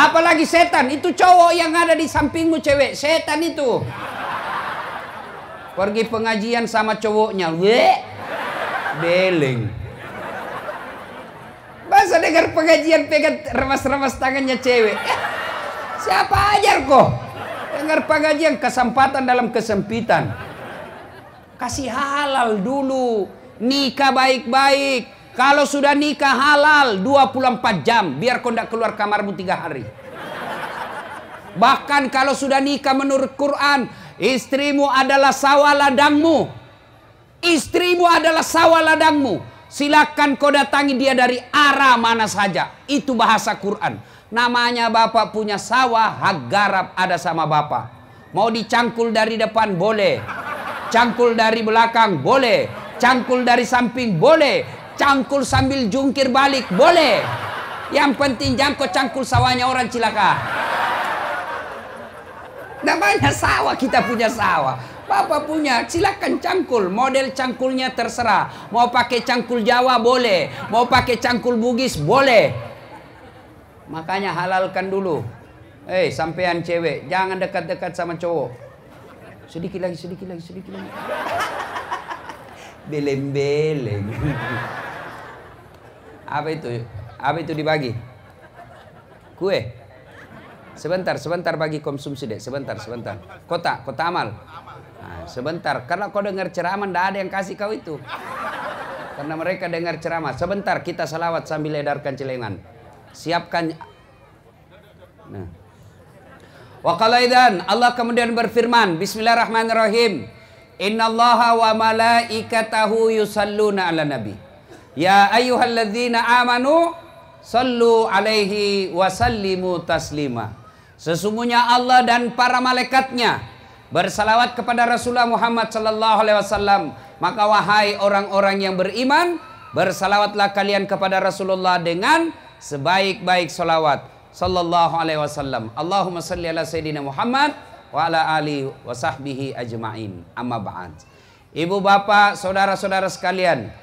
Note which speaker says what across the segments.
Speaker 1: Apalagi setan, itu cowok yang ada di sampingmu cewek, setan itu. Pergi pengajian sama cowoknya, we, beleng. Masa dengar pengajian pegang remas-remas tangannya cewek. Eh, siapa ajar kok? Dengar pengajian kesempatan dalam kesempitan. Kasih halal dulu. Nikah baik-baik. Kalau sudah nikah halal 24 jam, biar kau tidak keluar kamarmu tiga hari. Bahkan kalau sudah nikah menurut Quran, istrimu adalah sawah ladangmu. Istrimu adalah sawah ladangmu. Silakan kau datangi dia dari arah mana saja. Itu bahasa Quran. Namanya bapak punya sawah, hak garap ada sama bapak. Mau dicangkul dari depan boleh. Cangkul dari belakang boleh. Cangkul dari samping boleh cangkul sambil jungkir balik. Boleh. Yang penting jangan kau cangkul sawahnya orang cilaka. Namanya sawah kita punya sawah. Bapak punya silakan cangkul. Model cangkulnya terserah. Mau pakai cangkul Jawa boleh. Mau pakai cangkul Bugis boleh. Makanya halalkan dulu. Eh hey, sampean cewek jangan dekat-dekat sama cowok. Sedikit lagi sedikit lagi sedikit lagi. Beleng-beleng apa itu? Apa itu dibagi? Kue. Sebentar, sebentar bagi konsumsi deh. Sebentar, sebentar. Kota, kota amal. Nah, sebentar, karena kau dengar ceramah, tidak ada yang kasih kau itu. Karena mereka dengar ceramah. Sebentar, kita salawat sambil edarkan celengan. Siapkan. Nah. Wakalaidan Allah kemudian berfirman, Bismillahirrahmanirrahim. Inna allaha wa malaikatahu yusalluna ala nabi. Ya ayyuhalladzina amanu sallu alaihi wasallimu taslima. Sesungguhnya Allah dan para malaikatnya bersalawat kepada Rasulullah Muhammad sallallahu alaihi wasallam. Maka wahai orang-orang yang beriman, bersalawatlah kalian kepada Rasulullah dengan sebaik-baik salawat sallallahu alaihi wasallam. Allahumma salli ala sayyidina Muhammad wa ala ali wa sahbihi ajma'in. Amma ba'd. Ibu bapak, saudara-saudara sekalian,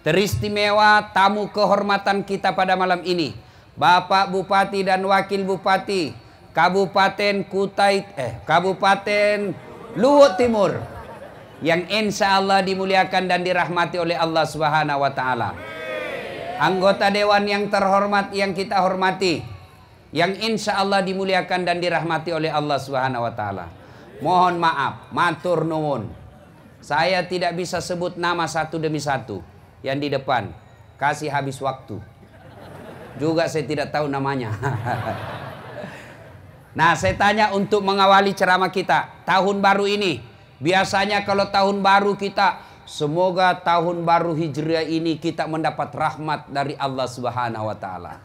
Speaker 1: Teristimewa tamu kehormatan kita pada malam ini. Bapak Bupati dan Wakil Bupati Kabupaten Kutai eh Kabupaten Luhut Timur yang insya Allah dimuliakan dan dirahmati oleh Allah Subhanahu wa taala. Anggota dewan yang terhormat yang kita hormati yang insya Allah dimuliakan dan dirahmati oleh Allah Subhanahu wa taala. Mohon maaf, matur nuwun. Saya tidak bisa sebut nama satu demi satu yang di depan kasih habis waktu. Juga saya tidak tahu namanya. nah, saya tanya untuk mengawali ceramah kita tahun baru ini. Biasanya kalau tahun baru kita semoga tahun baru Hijriah ini kita mendapat rahmat dari Allah Subhanahu wa taala.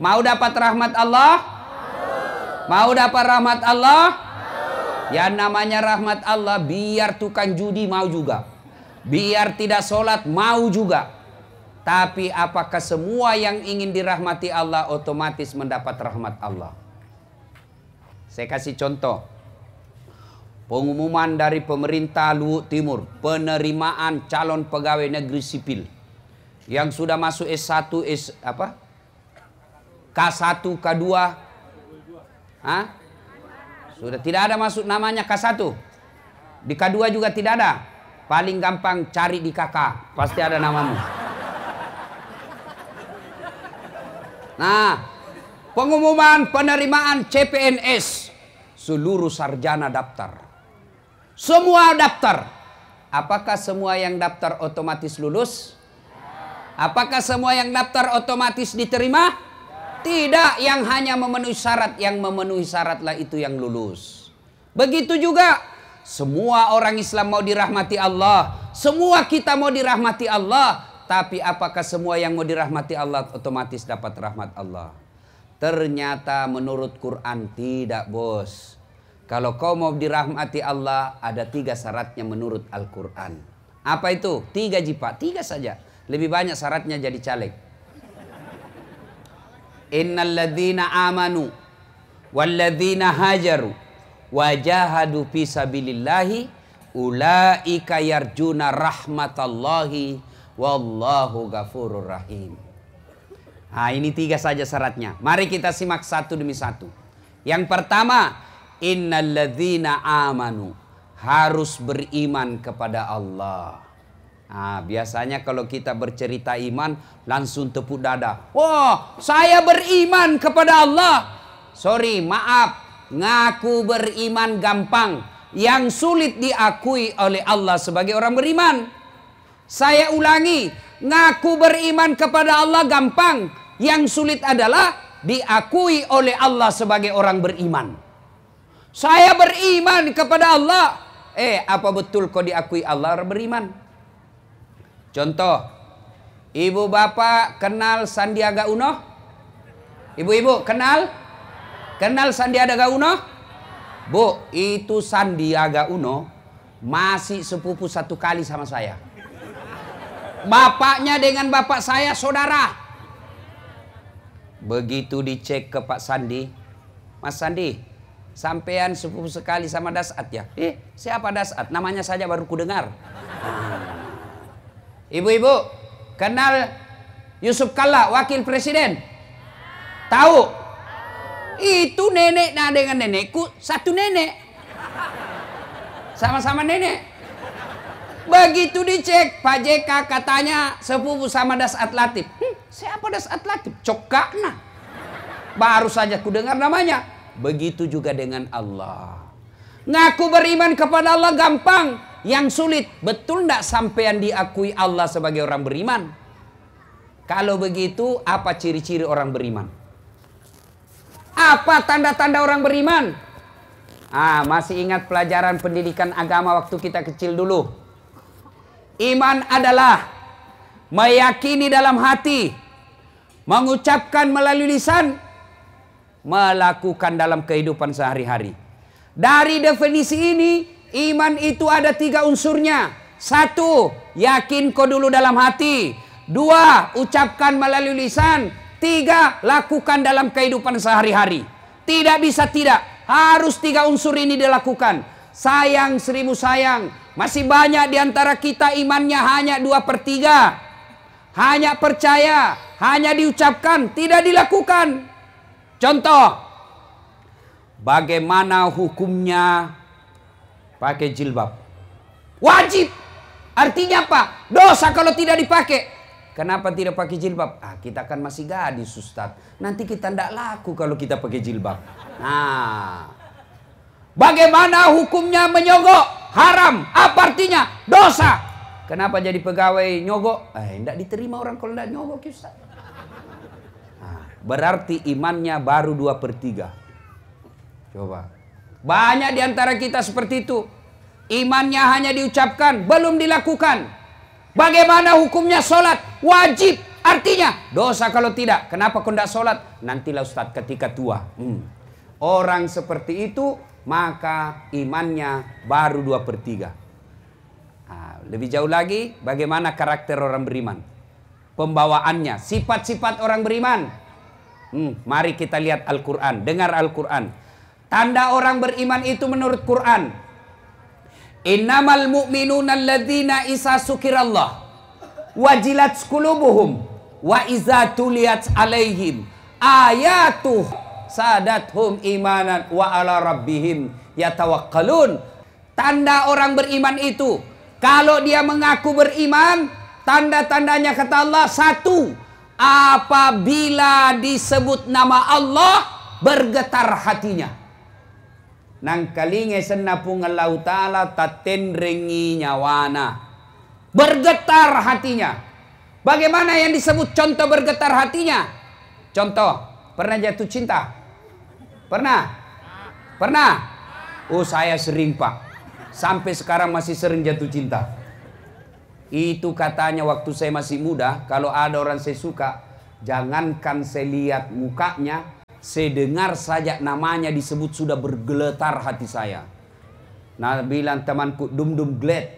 Speaker 1: Mau dapat rahmat Allah? Mau dapat rahmat Allah? Yang namanya rahmat Allah biar tukang judi mau juga. Biar tidak sholat mau juga. Tapi apakah semua yang ingin dirahmati Allah otomatis mendapat rahmat Allah? Saya kasih contoh. Pengumuman dari pemerintah Luhut Timur. Penerimaan calon pegawai negeri sipil. Yang sudah masuk S1, S, apa? K1, K2. Hah? Sudah tidak ada masuk namanya K1. Di K2 juga tidak ada. Paling gampang cari di kakak, pasti ada namamu. Nah, pengumuman penerimaan CPNS seluruh sarjana daftar. Semua daftar. Apakah semua yang daftar otomatis lulus? Apakah semua yang daftar otomatis diterima? Tidak, yang hanya memenuhi syarat, yang memenuhi syaratlah itu yang lulus. Begitu juga semua orang Islam mau dirahmati Allah. Semua kita mau dirahmati Allah. Tapi apakah semua yang mau dirahmati Allah otomatis dapat rahmat Allah? Ternyata menurut Quran tidak bos. Kalau kau mau dirahmati Allah ada tiga syaratnya menurut Al-Quran. Apa itu? Tiga jipa, tiga saja. Lebih banyak syaratnya jadi caleg. Innalladzina amanu walladzina hajaru wajahadu fi sabilillahi ulaika yarjuna rahmatallahi wallahu ghafurur rahim. Nah, ini tiga saja syaratnya. Mari kita simak satu demi satu. Yang pertama, innalladzina amanu harus beriman kepada Allah. Nah, biasanya kalau kita bercerita iman langsung tepuk dada. Wah, saya beriman kepada Allah. Sorry, maaf. Ngaku beriman gampang. Yang sulit diakui oleh Allah sebagai orang beriman. Saya ulangi, ngaku beriman kepada Allah gampang yang sulit adalah diakui oleh Allah sebagai orang beriman. Saya beriman kepada Allah. Eh, apa betul kau diakui Allah beriman? Contoh, ibu bapak kenal Sandiaga Uno? Ibu-ibu kenal? Kenal Sandiaga Uno? Bu, itu Sandiaga Uno masih sepupu satu kali sama saya. Bapaknya dengan bapak saya saudara. Begitu dicek ke Pak Sandi, Mas Sandi, sampean sepupu sekali sama Dasat ya? Eh, siapa Dasat? Namanya saja baru ku dengar. Ibu-ibu, kenal Yusuf Kalla, wakil presiden? Tahu? Itu nenek nah dengan nenekku satu nenek. Sama-sama nenek. Begitu dicek, Pak JK katanya sepupu sama Dasat Latif. Hmm, siapa Dasat Latif? Cokakna. Baru saja ku dengar namanya. Begitu juga dengan Allah. Ngaku beriman kepada Allah gampang. Yang sulit, betul tidak sampean diakui Allah sebagai orang beriman? Kalau begitu, apa ciri-ciri orang beriman? Apa tanda-tanda orang beriman? Ah, masih ingat pelajaran pendidikan agama waktu kita kecil dulu? Iman adalah meyakini dalam hati, mengucapkan melalui lisan, melakukan dalam kehidupan sehari-hari. Dari definisi ini, iman itu ada tiga unsurnya. Satu, yakin kau dulu dalam hati. Dua, ucapkan melalui lisan. Tiga, lakukan dalam kehidupan sehari-hari. Tidak bisa tidak, harus tiga unsur ini dilakukan. Sayang seribu sayang, masih banyak di antara kita imannya hanya dua per tiga. Hanya percaya, hanya diucapkan, tidak dilakukan. Contoh, bagaimana hukumnya pakai jilbab? Wajib. Artinya apa? Dosa kalau tidak dipakai. Kenapa tidak pakai jilbab? Ah, kita kan masih gadis, Ustaz. Nanti kita tidak laku kalau kita pakai jilbab. Nah, bagaimana hukumnya menyogok? haram. Apa artinya? Dosa. Kenapa jadi pegawai nyogok? Eh, tidak diterima orang kalau tidak nyogok, Ustaz. Nah, berarti imannya baru dua per tiga. Coba. Banyak di antara kita seperti itu. Imannya hanya diucapkan, belum dilakukan. Bagaimana hukumnya sholat? Wajib. Artinya dosa kalau tidak. Kenapa kau tidak sholat? Nantilah Ustaz ketika tua. Hmm. Orang seperti itu maka imannya baru dua per tiga. Nah, lebih jauh lagi, bagaimana karakter orang beriman? Pembawaannya, sifat-sifat orang beriman. Hmm, mari kita lihat Al-Quran, dengar Al-Quran. Tanda orang beriman itu menurut Quran. Innamal mu'minuna alladzina isa sukirallah. Wajilat skulubuhum. Wa iza tuliyat alaihim. Ayatuh sadathum imanan wa ala rabbihim yatawakkalun. Tanda orang beriman itu kalau dia mengaku beriman, tanda-tandanya kata Allah satu, apabila disebut nama Allah bergetar hatinya. Nang kalinge senapung Allah Ta'ala tatenrengi nyawana. Bergetar hatinya. Bagaimana yang disebut contoh bergetar hatinya? Contoh, pernah jatuh cinta? Pernah? Pernah? Oh saya sering pak. Sampai sekarang masih sering jatuh cinta. Itu katanya waktu saya masih muda. Kalau ada orang saya suka. Jangankan saya lihat mukanya. Saya dengar saja namanya disebut sudah bergeletar hati saya. Nah bilang temanku dum-dum glad.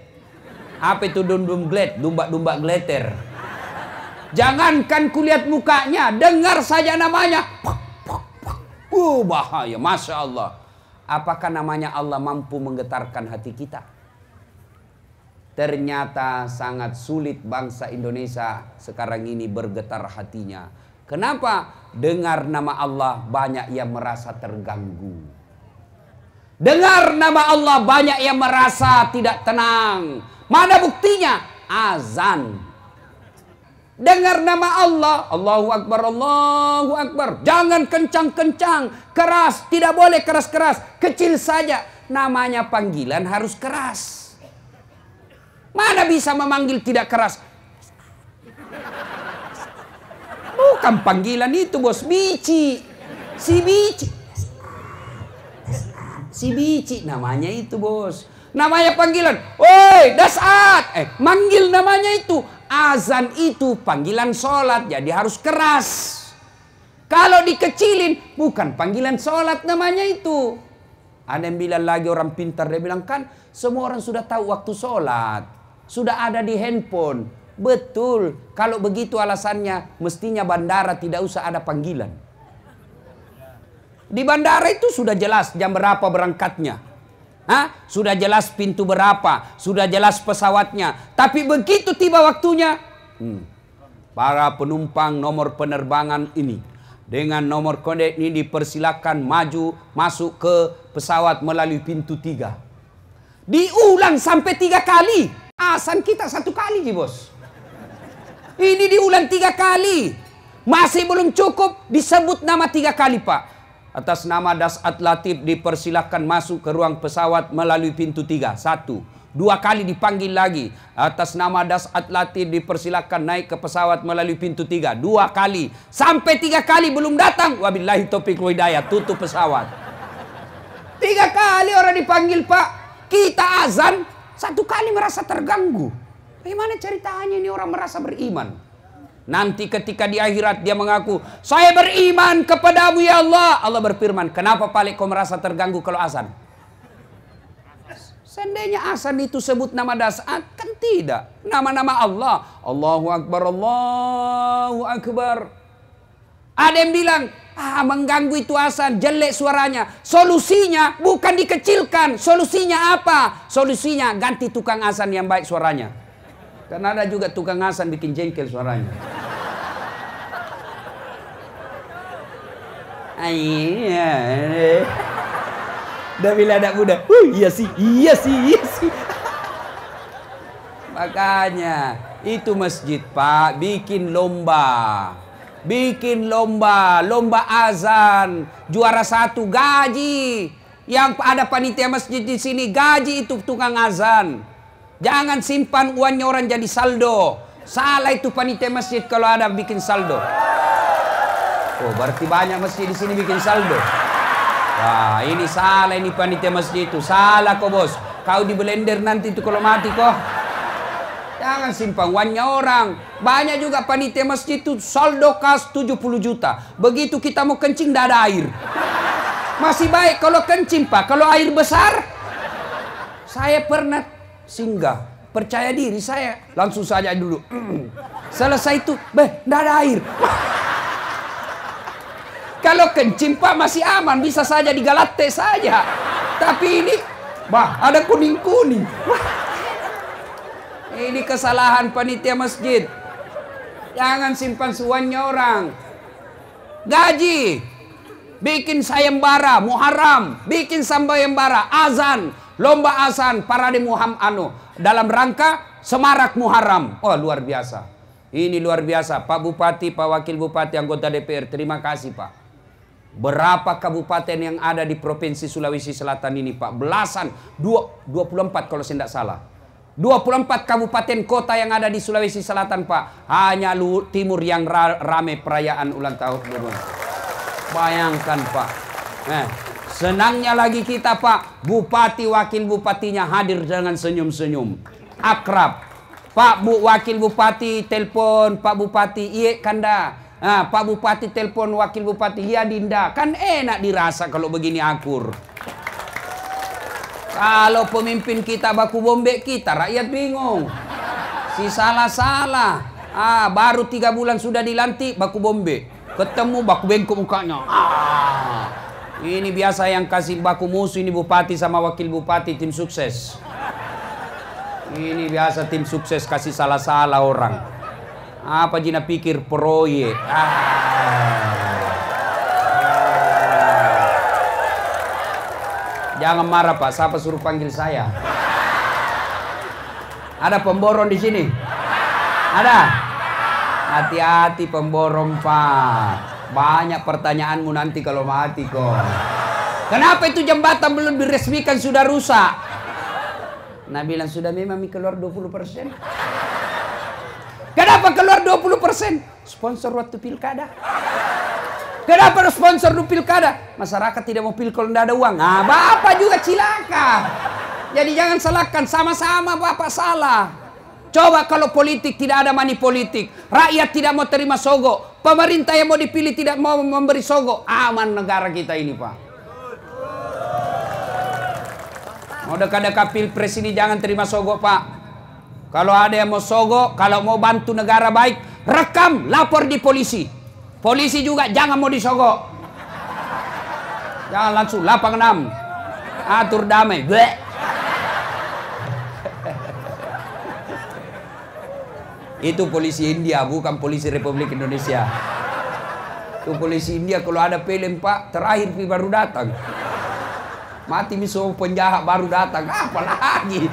Speaker 1: Apa itu dum-dum glad? Dumba-dumba gleter. Jangankan kulihat mukanya, dengar saja namanya. Uh, bahaya, Masya Allah. Apakah namanya Allah mampu menggetarkan hati kita? Ternyata sangat sulit bangsa Indonesia sekarang ini bergetar hatinya. Kenapa? Dengar nama Allah banyak yang merasa terganggu. Dengar nama Allah banyak yang merasa tidak tenang. Mana buktinya? Azan. Dengar nama Allah, Allahu Akbar, Allahu Akbar. Jangan kencang-kencang, keras, tidak boleh keras-keras, kecil saja. Namanya panggilan harus keras. Mana bisa memanggil tidak keras? Bukan panggilan itu bos, bici. Si bici. Si bici namanya itu bos. Namanya panggilan. Woi, dasat. Eh, manggil namanya itu azan itu panggilan sholat, jadi harus keras. Kalau dikecilin, bukan panggilan sholat namanya itu. Ada yang bilang lagi orang pintar, dia bilang kan semua orang sudah tahu waktu sholat. Sudah ada di handphone. Betul, kalau begitu alasannya mestinya bandara tidak usah ada panggilan. Di bandara itu sudah jelas jam berapa berangkatnya. Hah? Sudah jelas pintu berapa, sudah jelas pesawatnya. Tapi begitu tiba waktunya, hmm, para penumpang nomor penerbangan ini dengan nomor kode ini dipersilakan maju masuk ke pesawat melalui pintu tiga. Diulang sampai tiga kali. Asan kita satu kali, bos. Ini diulang tiga kali. Masih belum cukup disebut nama tiga kali, Pak atas nama Dasat Latif dipersilahkan masuk ke ruang pesawat melalui pintu tiga. Satu. Dua kali dipanggil lagi. Atas nama Dasat Latif dipersilahkan naik ke pesawat melalui pintu tiga. Dua kali. Sampai tiga kali belum datang. Wabillahi topik hidayah. Tutup pesawat. Tiga kali orang dipanggil pak. Kita azan. Satu kali merasa terganggu. Bagaimana ceritanya ini orang merasa beriman? Nanti ketika di akhirat dia mengaku, saya beriman kepadamu ya Allah. Allah berfirman, kenapa paling kau merasa terganggu kalau azan? Seandainya azan itu sebut nama dasar, kan tidak. Nama-nama Allah. Allahu Akbar, Allahu Akbar. Ada yang bilang, ah mengganggu itu azan, jelek suaranya. Solusinya bukan dikecilkan. Solusinya apa? Solusinya ganti tukang azan yang baik suaranya. Karena ada juga tukang azan bikin jengkel suaranya. Iya. Udah bila anak muda, uh, iya sih, iya sih, iya sih. Makanya itu masjid pak bikin lomba, bikin lomba, lomba azan, juara satu gaji. Yang ada panitia masjid di sini gaji itu tukang azan. Jangan simpan uangnya orang jadi saldo. Salah itu panitia masjid kalau ada bikin saldo. Oh, berarti banyak masjid di sini bikin saldo. Wah, ini salah ini panitia masjid itu. Salah kok, Bos. Kau di blender nanti itu kalau mati kok. Jangan simpang uangnya orang. Banyak juga panitia masjid itu saldo kas 70 juta. Begitu kita mau kencing tidak ada air. Masih baik kalau kencing, Pak. Kalau air besar, saya pernah singgah. Percaya diri saya. Langsung saja dulu. Selesai itu, beh, tidak ada air. Kalau kencing pak masih aman, bisa saja digalate saja. Tapi ini, bah ada kuning-kuning. Ini kesalahan panitia masjid. Jangan simpan suannya orang. Gaji. Bikin sayembara, muharram. Bikin sambayembara, azan. Lomba azan, parade muham anu. Dalam rangka semarak muharram. Oh luar biasa. Ini luar biasa. Pak Bupati, Pak Wakil Bupati, anggota DPR. Terima kasih Pak. Berapa kabupaten yang ada di Provinsi Sulawesi Selatan ini Pak? Belasan, dua, 24 kalau saya tidak salah. 24 kabupaten kota yang ada di Sulawesi Selatan Pak. Hanya lu, timur yang ra, rame perayaan ulang tahun. Bayangkan Pak. Eh, senangnya lagi kita Pak. Bupati, wakil bupatinya hadir dengan senyum-senyum. Akrab. Pak Bu Wakil Bupati telepon Pak Bupati, iya kanda Nah, Pak Bupati telepon Wakil Bupati, ya Dinda, kan enak dirasa kalau begini akur. Kalau pemimpin kita baku bombe kita, rakyat bingung. Si salah-salah. Ah, baru tiga bulan sudah dilantik, baku bombe. Ketemu baku bengkok mukanya. Ah, ini biasa yang kasih baku musuh ini bupati sama wakil bupati tim sukses. Ini biasa tim sukses kasih salah-salah orang. Apa Jina pikir proyek? Ah. ah. Jangan marah Pak, siapa suruh panggil saya? Ada pemborong di sini? Ada? Hati-hati pemborong Pak. Banyak pertanyaanmu nanti kalau mati kok. Kenapa itu jembatan belum diresmikan sudah rusak? Nah bilang sudah memang keluar 20 persen. Kenapa keluar 20 persen? Sponsor waktu pilkada. Kenapa sponsor di pilkada? Masyarakat tidak mau pil kalau tidak ada uang. Nah, Bapak juga cilaka. Jadi jangan salahkan, sama-sama Bapak salah. Coba kalau politik tidak ada money politik. Rakyat tidak mau terima sogo. Pemerintah yang mau dipilih tidak mau memberi sogo. Aman negara kita ini Pak. Mau dekat-dekat pilpres ini jangan terima sogo Pak. Kalau ada yang mau sogo, kalau mau bantu negara baik, rekam, lapor di polisi. Polisi juga jangan mau disogok. Jangan langsung lapang enam. Atur damai. Bleh. Itu polisi India, bukan polisi Republik Indonesia. Itu polisi India kalau ada film pak, terakhir baru datang. Mati miso penjahat baru datang, apa lagi?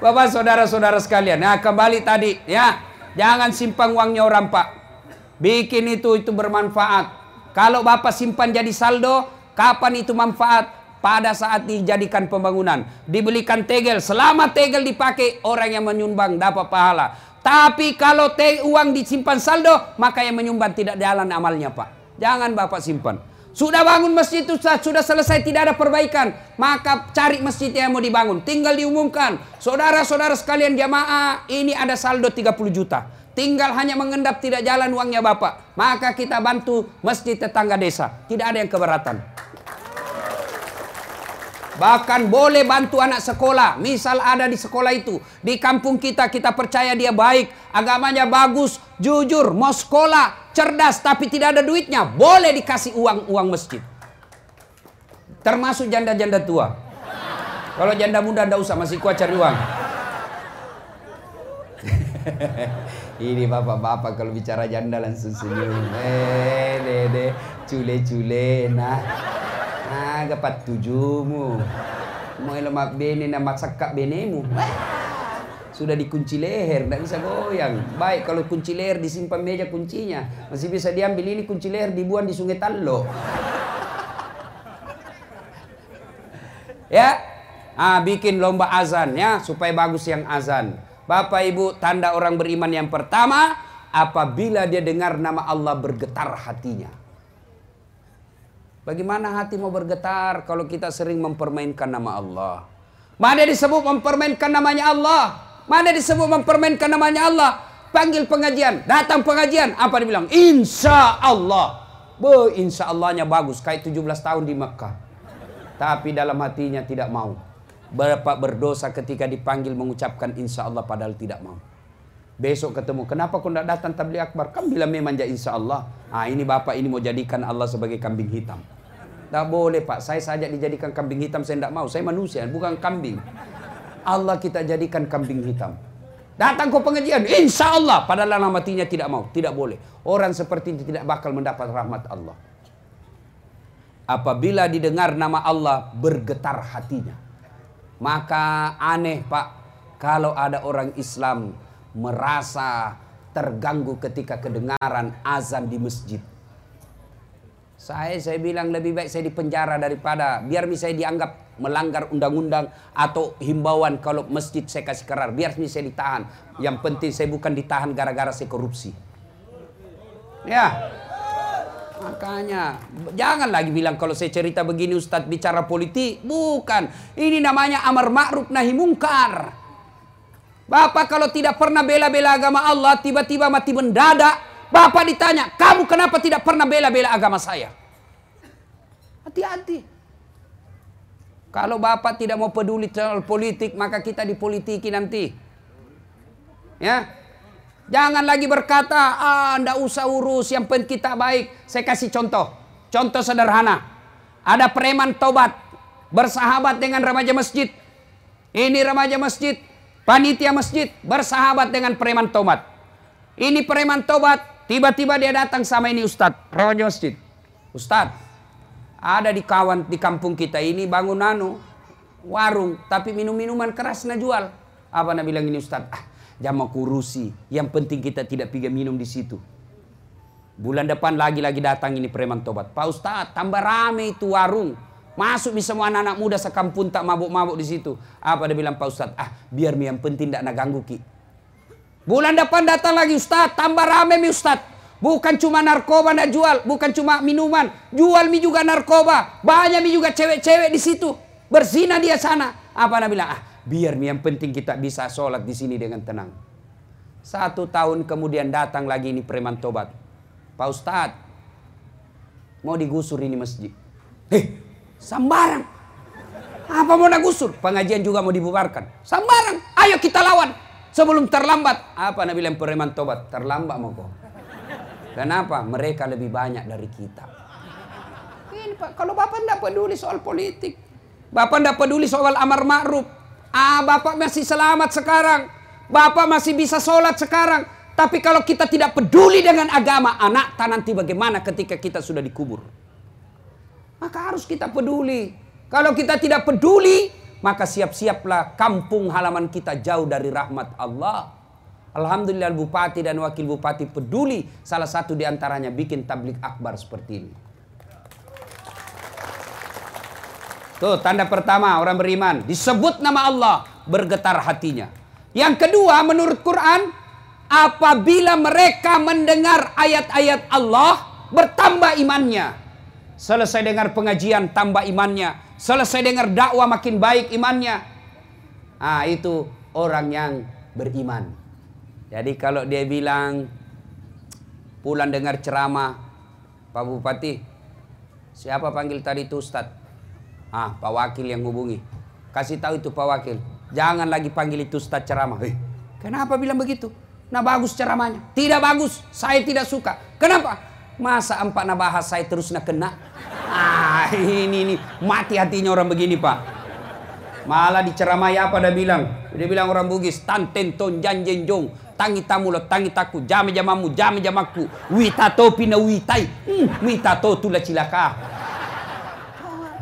Speaker 1: Bapak saudara-saudara sekalian, nah kembali tadi ya. Jangan simpan uangnya orang pak. Bikin itu itu bermanfaat. Kalau bapak simpan jadi saldo, kapan itu manfaat? Pada saat dijadikan pembangunan. Dibelikan tegel. Selama tegel dipakai, orang yang menyumbang dapat pahala. Tapi kalau te uang disimpan saldo, maka yang menyumbang tidak jalan amalnya pak. Jangan bapak simpan. Sudah bangun masjid itu sudah selesai tidak ada perbaikan. Maka cari masjid yang mau dibangun. Tinggal diumumkan. Saudara-saudara sekalian jamaah ini ada saldo 30 juta. Tinggal hanya mengendap tidak jalan uangnya Bapak. Maka kita bantu masjid tetangga desa. Tidak ada yang keberatan. Bahkan boleh bantu anak sekolah. Misal ada di sekolah itu. Di kampung kita, kita percaya dia baik. Agamanya bagus, jujur, mau sekolah, cerdas, tapi tidak ada duitnya. Boleh dikasih uang-uang masjid. Termasuk janda-janda tua. Kalau janda muda tidak usah, masih kuat cari uang. Ini bapak-bapak kalau bicara janda langsung senyum. Eh, dede, cule-cule, nah. Ah, gapat tujumu. Mau lemak bene nama sakak benemu. Sudah dikunci leher, tidak bisa goyang. Baik kalau kunci leher disimpan meja kuncinya. Masih bisa diambil ini kunci leher dibuang di sungai Tallo. ya, ah, bikin lomba azan ya supaya bagus yang azan. Bapak Ibu, tanda orang beriman yang pertama apabila dia dengar nama Allah bergetar hatinya. Bagaimana hati mau bergetar kalau kita sering mempermainkan nama Allah? Mana disebut mempermainkan namanya Allah? Mana disebut mempermainkan namanya Allah? Panggil pengajian, datang pengajian, apa dibilang? Insya Allah. Bo, insya Allahnya bagus, kayak 17 tahun di Mekah. Tapi dalam hatinya tidak mau. Bapak berdosa ketika dipanggil mengucapkan insya Allah padahal tidak mau. Besok ketemu, kenapa kau tidak datang tabligh akbar? Kan bilang memang ya insya Allah. Ah ini bapak ini mau jadikan Allah sebagai kambing hitam. Tak boleh pak, saya saja dijadikan kambing hitam, saya tidak mau. Saya manusia, bukan kambing. Allah kita jadikan kambing hitam. Datang ke pengajian, insya Allah. Padahal dalam hatinya tidak mau, tidak boleh. Orang seperti ini tidak bakal mendapat rahmat Allah. Apabila didengar nama Allah, bergetar hatinya. Maka aneh pak, kalau ada orang Islam merasa terganggu ketika kedengaran azan di masjid. Saya saya bilang lebih baik saya dipenjara daripada biar saya dianggap melanggar undang-undang atau himbauan kalau masjid saya kasih kerar biar saya ditahan. Yang penting saya bukan ditahan gara-gara saya korupsi. Ya. Makanya jangan lagi bilang kalau saya cerita begini Ustadz bicara politik. Bukan. Ini namanya amar ma'ruf nahi mungkar. Bapak kalau tidak pernah bela-bela agama Allah, tiba-tiba mati mendadak, Bapak ditanya, kamu kenapa tidak pernah bela-bela agama saya? Hati-hati. Kalau Bapak tidak mau peduli soal politik, maka kita dipolitiki nanti. Ya, Jangan lagi berkata, ah, ndak usah urus, yang penting kita baik. Saya kasih contoh. Contoh sederhana. Ada preman tobat, bersahabat dengan remaja masjid. Ini remaja masjid, Panitia masjid bersahabat dengan preman tobat. Ini preman tobat, tiba-tiba dia datang sama ini ustad, raja masjid. Ustad, Ada di kawan di kampung kita ini bangun anu warung tapi minum-minuman keras na jual. Apa nak bilang ini Ustaz? Ah, jangan kurusi. Yang penting kita tidak pergi minum di situ. Bulan depan lagi-lagi datang ini preman tobat. Pak Ustaz, tambah rame itu warung. Masuk bisa semua anak-anak muda sekampung tak mabuk-mabuk di situ. Apa dia bilang Pak Ustaz? Ah, biar mi yang penting tidak nak ganggu ki. Bulan depan datang lagi Ustaz, tambah rame mi Ustaz. Bukan cuma narkoba nak jual, bukan cuma minuman, jual mi juga narkoba. Banyak mi juga cewek-cewek di situ. Berzina dia sana. Apa nak bilang? Ah, biar mi yang penting kita bisa sholat di sini dengan tenang. Satu tahun kemudian datang lagi ini preman tobat. Pak Ustadz, mau digusur ini masjid. Hei, sambarang. Apa mau digusur? Pengajian juga mau dibubarkan. Sambarang, ayo kita lawan. Sebelum terlambat. Apa Nabi bilang preman tobat? Terlambat mau kok. Kenapa? Mereka lebih banyak dari kita. Ini Pak, kalau Bapak tidak peduli soal politik. Bapak tidak peduli soal amar ma'ruf. Ah, Bapak masih selamat sekarang. Bapak masih bisa sholat sekarang. Tapi kalau kita tidak peduli dengan agama, anak tak nanti bagaimana ketika kita sudah dikubur. Maka harus kita peduli. Kalau kita tidak peduli, maka siap-siaplah kampung halaman kita jauh dari rahmat Allah. Alhamdulillah bupati dan wakil bupati peduli salah satu di antaranya bikin tablik akbar seperti ini. Tuh tanda pertama orang beriman disebut nama Allah bergetar hatinya. Yang kedua menurut Quran apabila mereka mendengar ayat-ayat Allah bertambah imannya. Selesai dengar pengajian tambah imannya. Selesai dengar dakwah makin baik imannya. Ah itu orang yang beriman. Jadi kalau dia bilang pulang dengar ceramah Pak Bupati, siapa panggil tadi itu Ustaz? Ah, Pak Wakil yang hubungi. Kasih tahu itu Pak Wakil. Jangan lagi panggil itu Ustaz ceramah. Eh, kenapa bilang begitu? Nah bagus ceramahnya. Tidak bagus, saya tidak suka. Kenapa? Masa empat nah bahas saya terus nak kena? Ah, ini ini mati hatinya orang begini, Pak. Malah diceramai apa dia bilang? Dia bilang orang Bugis, tan tenton janjen jong tangi tamu lo tangi taku jame jamamu jame jamaku wita to pina witai hmm, wita to tula cilaka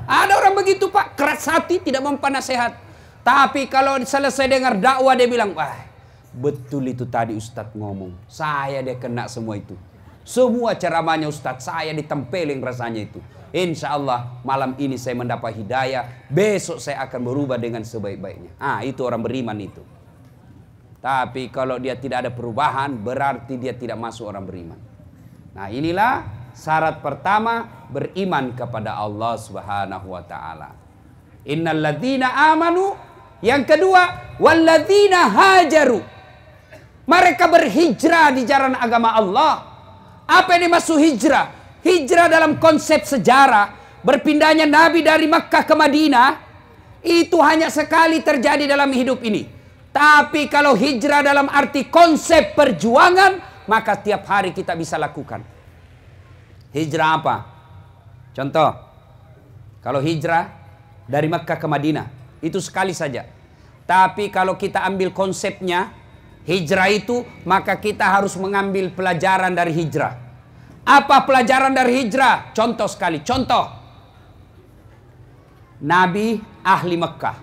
Speaker 1: ada orang begitu pak keras hati tidak mempan nasihat tapi kalau selesai dengar dakwah dia bilang wah betul itu tadi Ustadz ngomong saya dia kena semua itu semua ceramahnya Ustadz saya ditempelin rasanya itu Insya Allah malam ini saya mendapat hidayah Besok saya akan berubah dengan sebaik-baiknya Ah itu orang beriman itu tapi kalau dia tidak ada perubahan berarti dia tidak masuk orang beriman. Nah, inilah syarat pertama beriman kepada Allah Subhanahu wa taala. Innal ladzina amanu yang kedua walladzina hajaru. Mereka berhijrah di jalan agama Allah. Apa yang dimaksud hijrah? Hijrah dalam konsep sejarah berpindahnya Nabi dari Makkah ke Madinah itu hanya sekali terjadi dalam hidup ini. Tapi kalau hijrah dalam arti konsep perjuangan, maka tiap hari kita bisa lakukan. Hijrah apa? Contoh, kalau hijrah dari Mekah ke Madinah, itu sekali saja. Tapi kalau kita ambil konsepnya, hijrah itu, maka kita harus mengambil pelajaran dari hijrah. Apa pelajaran dari hijrah? Contoh sekali, contoh. Nabi ahli Mekah.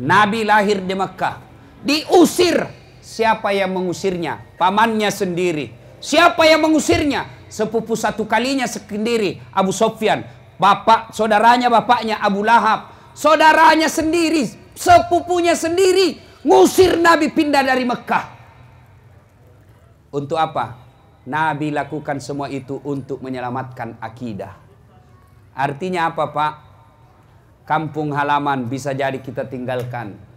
Speaker 1: Nabi lahir di Mekah Diusir. Siapa yang mengusirnya? Pamannya sendiri. Siapa yang mengusirnya? Sepupu satu kalinya sendiri, Abu Sofyan. Bapak, saudaranya bapaknya Abu Lahab. Saudaranya sendiri, sepupunya sendiri. Ngusir Nabi pindah dari Mekah. Untuk apa? Nabi lakukan semua itu untuk menyelamatkan akidah. Artinya apa Pak? Kampung halaman bisa jadi kita tinggalkan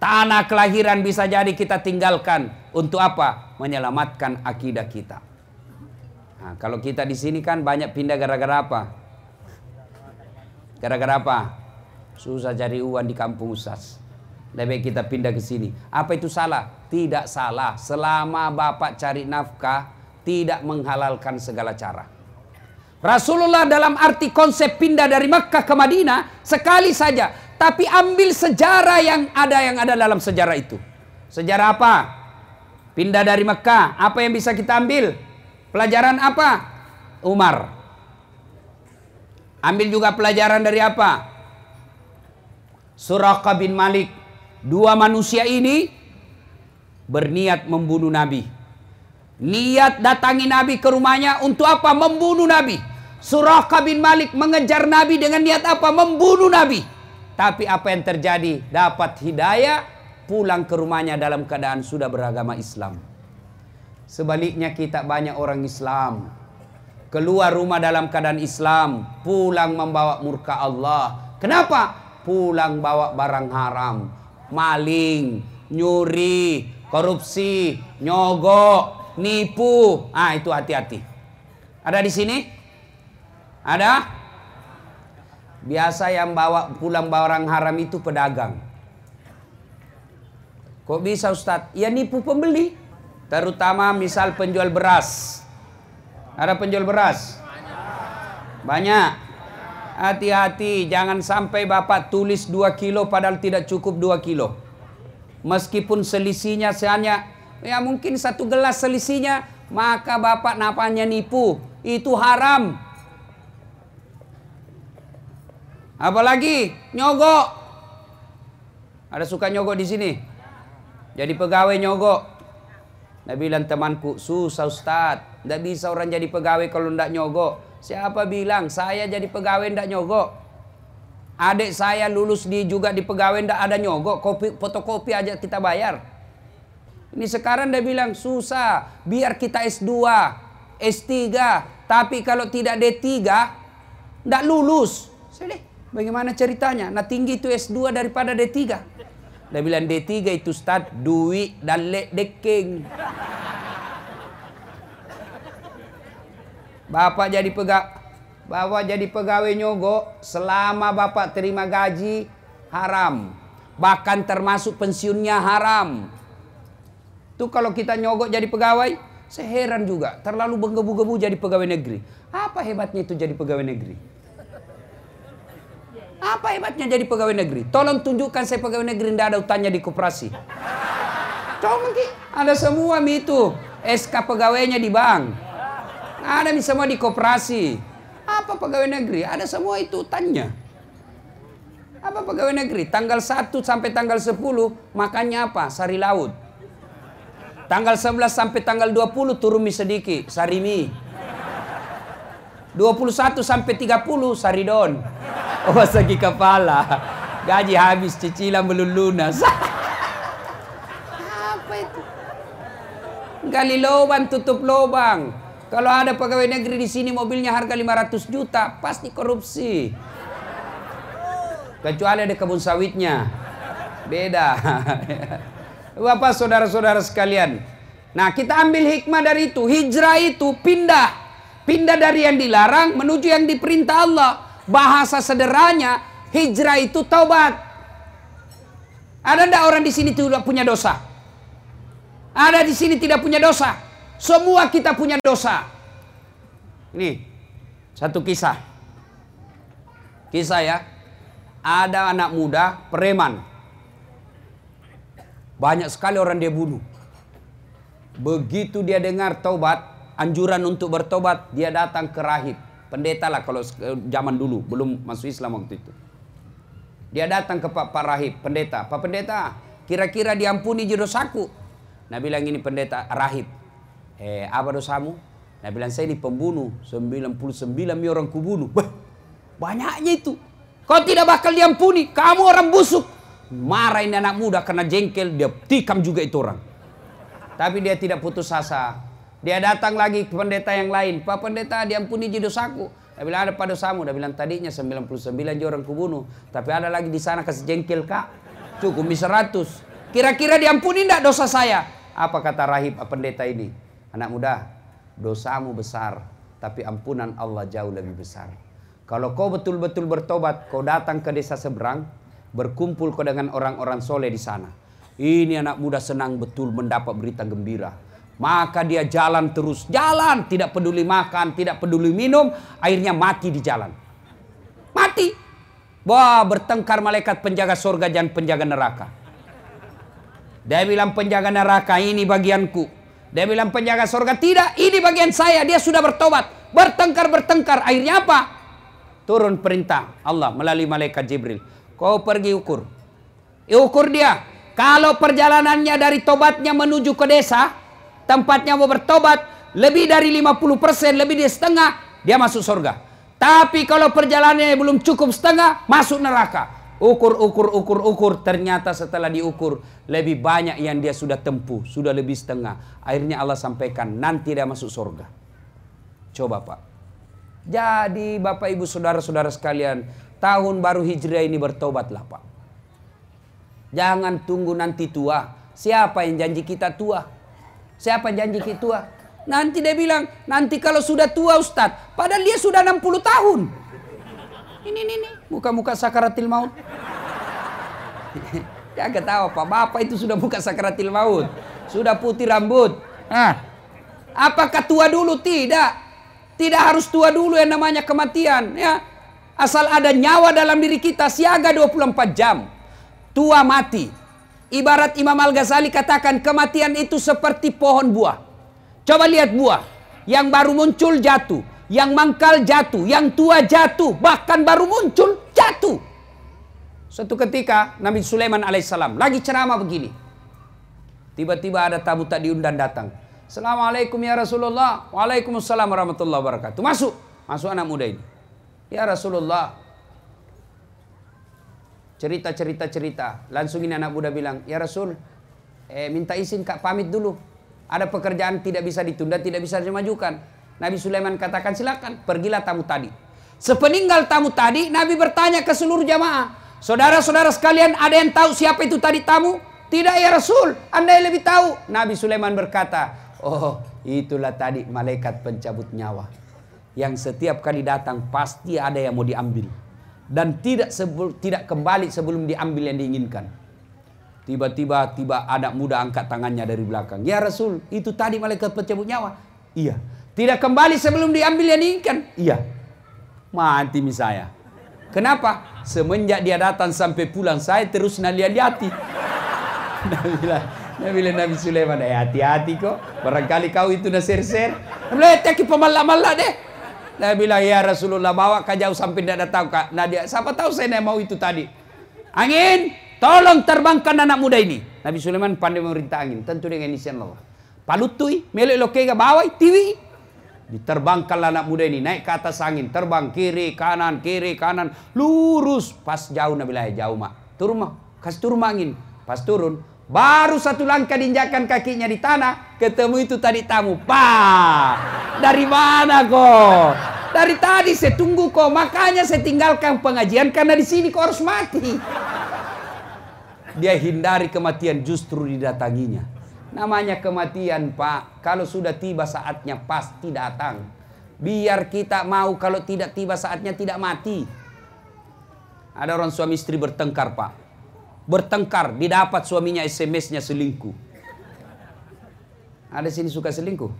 Speaker 1: Tanah kelahiran bisa jadi kita tinggalkan. Untuk apa? Menyelamatkan akidah kita. Nah, kalau kita di sini kan banyak pindah gara-gara apa? Gara-gara apa? Susah cari uang di kampung Ustaz. Lebih kita pindah ke sini. Apa itu salah? Tidak salah. Selama Bapak cari nafkah, tidak menghalalkan segala cara. Rasulullah dalam arti konsep pindah dari Makkah ke Madinah sekali saja tapi ambil sejarah yang ada yang ada dalam sejarah itu. Sejarah apa? Pindah dari Mekah. Apa yang bisa kita ambil? Pelajaran apa? Umar. Ambil juga pelajaran dari apa? Suraka bin Malik. Dua manusia ini berniat membunuh Nabi. Niat datangi Nabi ke rumahnya untuk apa? Membunuh Nabi. Suraka bin Malik mengejar Nabi dengan niat apa? Membunuh Nabi. Tapi apa yang terjadi? Dapat hidayah, pulang ke rumahnya dalam keadaan sudah beragama Islam. Sebaliknya kita banyak orang Islam keluar rumah dalam keadaan Islam, pulang membawa murka Allah. Kenapa? Pulang bawa barang haram, maling, nyuri, korupsi, nyogok, nipu. Ah, itu hati-hati. Ada di sini? Ada? Biasa yang bawa pulang barang haram itu pedagang. Kok bisa Ustadz? Ya nipu pembeli. Terutama misal penjual beras ada penjual beras? Banyak. Hati-hati, jangan sampai Bapak tulis 2 kilo padahal tidak cukup 2 kilo. Meskipun selisihnya hanya ya mungkin satu gelas selisihnya, maka Bapak napanya nipu. Itu haram. Apalagi nyogok. Ada suka nyogok di sini? Jadi pegawai nyogok. Nah bilang temanku, susah Ustaz. Tidak bisa orang jadi pegawai kalau tidak nyogok. Siapa bilang saya jadi pegawai tidak nyogok? Adik saya lulus di juga di pegawai tidak ada nyogok. Kopi, fotokopi aja kita bayar. Ini sekarang dia bilang susah. Biar kita S2, S3. Tapi kalau tidak D3, tidak lulus. Saya bagaimana ceritanya? Nah tinggi itu S2 daripada D3. Dia bilang D3 itu start duit dan lek deking. Bapak jadi pegawai Bapak jadi pegawai nyogok selama Bapak terima gaji haram. Bahkan termasuk pensiunnya haram. Tuh kalau kita nyogok jadi pegawai, saya juga. Terlalu menggebu-gebu jadi pegawai negeri. Apa hebatnya itu jadi pegawai negeri? Apa hebatnya jadi pegawai negeri? Tolong tunjukkan saya pegawai negeri tidak ada utangnya di koperasi. Coba ada semua itu. SK pegawainya di bank. Ada semua di koperasi. Apa pegawai negeri? Ada semua itu tanya. Apa pegawai negeri? Tanggal 1 sampai tanggal 10 makannya apa? Sari laut. Tanggal 11 sampai tanggal 20 turun mie sedikit, sari mie. 21 sampai 30 saridon. Oh segi kepala. Gaji habis, cicilan belum lunas. Apa itu? Gali lubang, tutup lubang. Kalau ada pegawai negeri di sini mobilnya harga 500 juta, pasti korupsi. Kecuali ada kebun sawitnya. Beda. Bapak saudara-saudara sekalian. Nah kita ambil hikmah dari itu. Hijrah itu pindah. Pindah dari yang dilarang menuju yang diperintah Allah. Bahasa sederhana, hijrah itu taubat. Ada tidak orang di sini tidak punya dosa? Ada di sini tidak punya dosa? Semua kita punya dosa. Ini satu kisah. Kisah ya. Ada anak muda preman. Banyak sekali orang dia bunuh. Begitu dia dengar taubat, anjuran untuk bertobat, dia datang ke rahib. Pendeta lah kalau zaman dulu, belum masuk Islam waktu itu. Dia datang ke Pak, Pak Rahib, pendeta. Pak Pendeta, kira-kira diampuni dosaku. Nah bilang ini pendeta, rahib eh apa dosamu? Nah bilang saya ini pembunuh 99 orang kubunuh. Bah, banyaknya itu. Kau tidak bakal diampuni. Kamu orang busuk. Marah ini anak muda karena jengkel. Dia tikam juga itu orang. Tapi dia tidak putus asa. Dia datang lagi ke pendeta yang lain. Pak pendeta diampuni di dosaku. Dia bilang ada pada dosamu. Dia bilang tadinya 99 orang kubunuh. Tapi ada lagi di sana kasih jengkel kak. Cukup 100. Kira-kira diampuni tidak dosa saya? Apa kata rahib pendeta ini? Anak muda, dosamu besar, tapi ampunan Allah jauh lebih besar. Kalau kau betul-betul bertobat, kau datang ke desa seberang, berkumpul kau dengan orang-orang soleh di sana. Ini anak muda senang betul mendapat berita gembira. Maka dia jalan terus, jalan, tidak peduli makan, tidak peduli minum, akhirnya mati di jalan. Mati. Wah, bertengkar malaikat penjaga surga dan penjaga neraka. Dia bilang penjaga neraka ini bagianku. Dia bilang penjaga surga, tidak, ini bagian saya, dia sudah bertobat. Bertengkar-bertengkar, akhirnya apa? turun perintah Allah melalui malaikat Jibril. Kau pergi ukur. Ukur dia. Kalau perjalanannya dari tobatnya menuju ke desa, tempatnya mau bertobat, lebih dari 50%, lebih dari setengah, dia masuk surga. Tapi kalau perjalanannya belum cukup setengah, masuk neraka. Ukur, ukur, ukur, ukur. Ternyata setelah diukur, lebih banyak yang dia sudah tempuh. Sudah lebih setengah. Akhirnya Allah sampaikan, nanti dia masuk surga. Coba Pak. Jadi Bapak Ibu Saudara-saudara sekalian, tahun baru Hijriah ini bertobatlah Pak. Jangan tunggu nanti tua. Siapa yang janji kita tua? Siapa yang janji kita tua? Nanti dia bilang, nanti kalau sudah tua Ustadz. Padahal dia sudah 60 tahun. Ini, ini, ini. Muka-muka sakaratil maut. ya ketawa Pak. Bapak itu sudah buka sakaratil maut. Sudah putih rambut. Nah, apakah tua dulu? Tidak. Tidak harus tua dulu yang namanya kematian. Ya. Asal ada nyawa dalam diri kita, siaga 24 jam. Tua mati. Ibarat Imam Al-Ghazali katakan kematian itu seperti pohon buah. Coba lihat buah. Yang baru muncul jatuh. Yang mangkal jatuh. Yang tua jatuh. Bahkan baru muncul jatuh. Suatu ketika Nabi Sulaiman alaihissalam lagi ceramah begini. Tiba-tiba ada tamu tak diundang datang. Assalamualaikum ya Rasulullah. Waalaikumsalam warahmatullahi wabarakatuh. Masuk. Masuk anak muda ini. Ya Rasulullah. Cerita, cerita, cerita. Langsung ini anak muda bilang, Ya Rasul, eh, minta izin kak pamit dulu. Ada pekerjaan tidak bisa ditunda, tidak bisa dimajukan. Nabi Sulaiman katakan, silakan, pergilah tamu tadi. Sepeninggal tamu tadi, Nabi bertanya ke seluruh jamaah. Saudara-saudara sekalian, ada yang tahu siapa itu tadi tamu? Tidak ya Rasul, anda yang lebih tahu. Nabi Sulaiman berkata, Oh, itulah tadi malaikat pencabut nyawa. Yang setiap kali datang pasti ada yang mau diambil. Dan tidak sebul, tidak kembali sebelum diambil yang diinginkan. Tiba-tiba tiba anak muda angkat tangannya dari belakang. Ya Rasul, itu tadi malaikat pencabut nyawa. Iya. Tidak kembali sebelum diambil yang diinginkan. Iya. Mati misalnya. Kenapa? Semenjak dia datang sampai pulang saya terus nalihat-lihati. Nah, bilang, Nabi Nabi Sulaiman, eh hati-hati kok. Barangkali kau itu nak ser-ser. Nabi ki pemalak-malak deh. Nabi bilang, ya Rasulullah bawa kau jauh sampai tidak datang kak. Nah dia, siapa tahu saya mau itu tadi. Angin, tolong terbangkan anak muda ini. Nabi Sulaiman pandai memerintah angin. Tentu dengan izin Allah. Palutui, melek lokega bawa tiwi. Diterbangkanlah anak muda ini naik ke atas angin, terbang kiri kanan kiri kanan lurus pas jauh Nabi bilang jauh mak turun mak kasih turun angin pas turun Baru satu langkah diinjakan kakinya di tanah, ketemu itu tadi tamu. Pak, dari mana kok? Dari tadi saya tunggu kok, makanya saya tinggalkan pengajian karena di sini kok harus mati. Dia hindari kematian justru didatanginya. Namanya kematian pak, kalau sudah tiba saatnya pasti datang. Biar kita mau kalau tidak tiba saatnya tidak mati. Ada orang suami istri bertengkar pak bertengkar, didapat suaminya SMS-nya selingkuh. Ada sini suka selingkuh?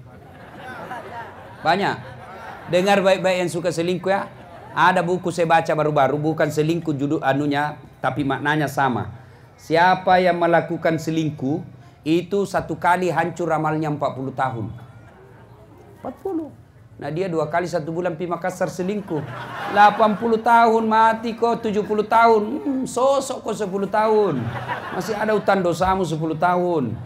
Speaker 1: Banyak. Dengar baik-baik yang suka selingkuh ya. Ada buku saya baca baru-baru, bukan selingkuh judul anunya, tapi maknanya sama. Siapa yang melakukan selingkuh, itu satu kali hancur amalnya 40 tahun. 40. Nah dia dua kali satu bulan pi Makassar selingkuh. 80 tahun mati kok 70 tahun. Hmm, sosok kok 10 tahun. Masih ada hutan dosamu 10 tahun.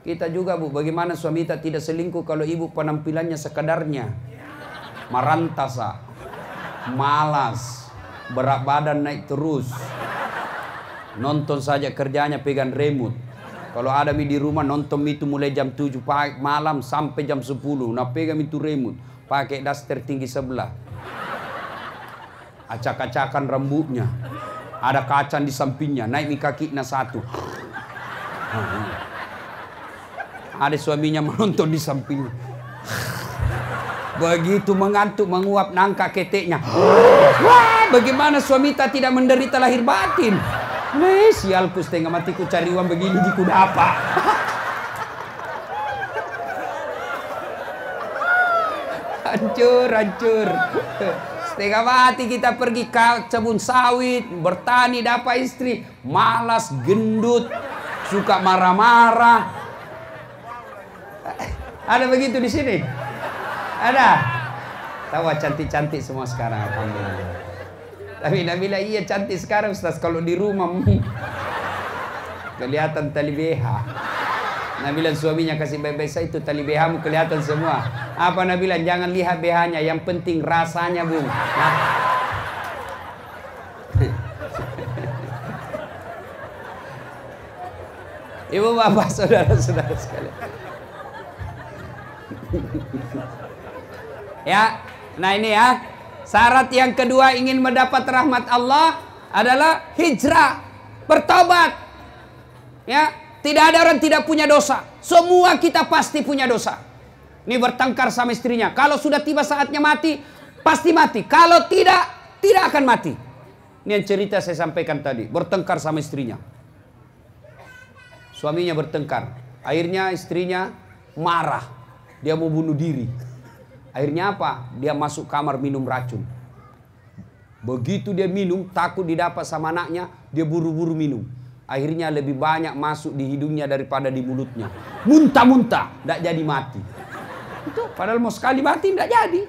Speaker 1: Kita juga bu, bagaimana suami kita tidak selingkuh kalau ibu penampilannya sekadarnya. Marantasa. Malas. Berat badan naik terus. Nonton saja kerjanya pegang remote kalau ada mi di rumah nonton itu mulai jam 7 pagi malam sampai jam 10. Nah pegang itu remote. Pakai daster tinggi sebelah. Acak-acakan rambutnya. Ada kaca di sampingnya. Naik mi kaki satu. Ada suaminya menonton di sampingnya. Begitu mengantuk menguap nangka keteknya. Wah, bagaimana suami tak tidak menderita lahir batin? Nih, sialku setengah matiku cari uang begini di kuda apa? hancur, hancur. Setengah mati kita pergi ke kebun sawit, bertani, dapat istri. Malas, gendut, suka marah-marah. Ada begitu di sini? Ada? Tawa cantik-cantik semua sekarang, alhamdulillah. Tapi Nabi bilang iya cantik sekarang Ustaz kalau di rumah hmm, kelihatan tali BH. Nabi bilang suaminya kasih baik-baik saya itu tali BH kelihatan semua. Apa Nabi bilang jangan lihat BH-nya, yang penting rasanya bung. Nah. Ibu bapak saudara-saudara sekalian. ya, nah ini ya. Syarat yang kedua ingin mendapat rahmat Allah adalah hijrah, bertobat. Ya, tidak ada orang tidak punya dosa. Semua kita pasti punya dosa. Ini bertengkar sama istrinya. Kalau sudah tiba saatnya mati, pasti mati. Kalau tidak, tidak akan mati. Ini yang cerita saya sampaikan tadi. Bertengkar sama istrinya. Suaminya bertengkar. Akhirnya istrinya marah. Dia mau bunuh diri. Akhirnya apa? Dia masuk kamar minum racun. Begitu dia minum, takut didapat sama anaknya, dia buru-buru minum. Akhirnya lebih banyak masuk di hidungnya daripada di mulutnya. Muntah-muntah, tidak jadi mati. Itu padahal mau sekali mati tidak jadi.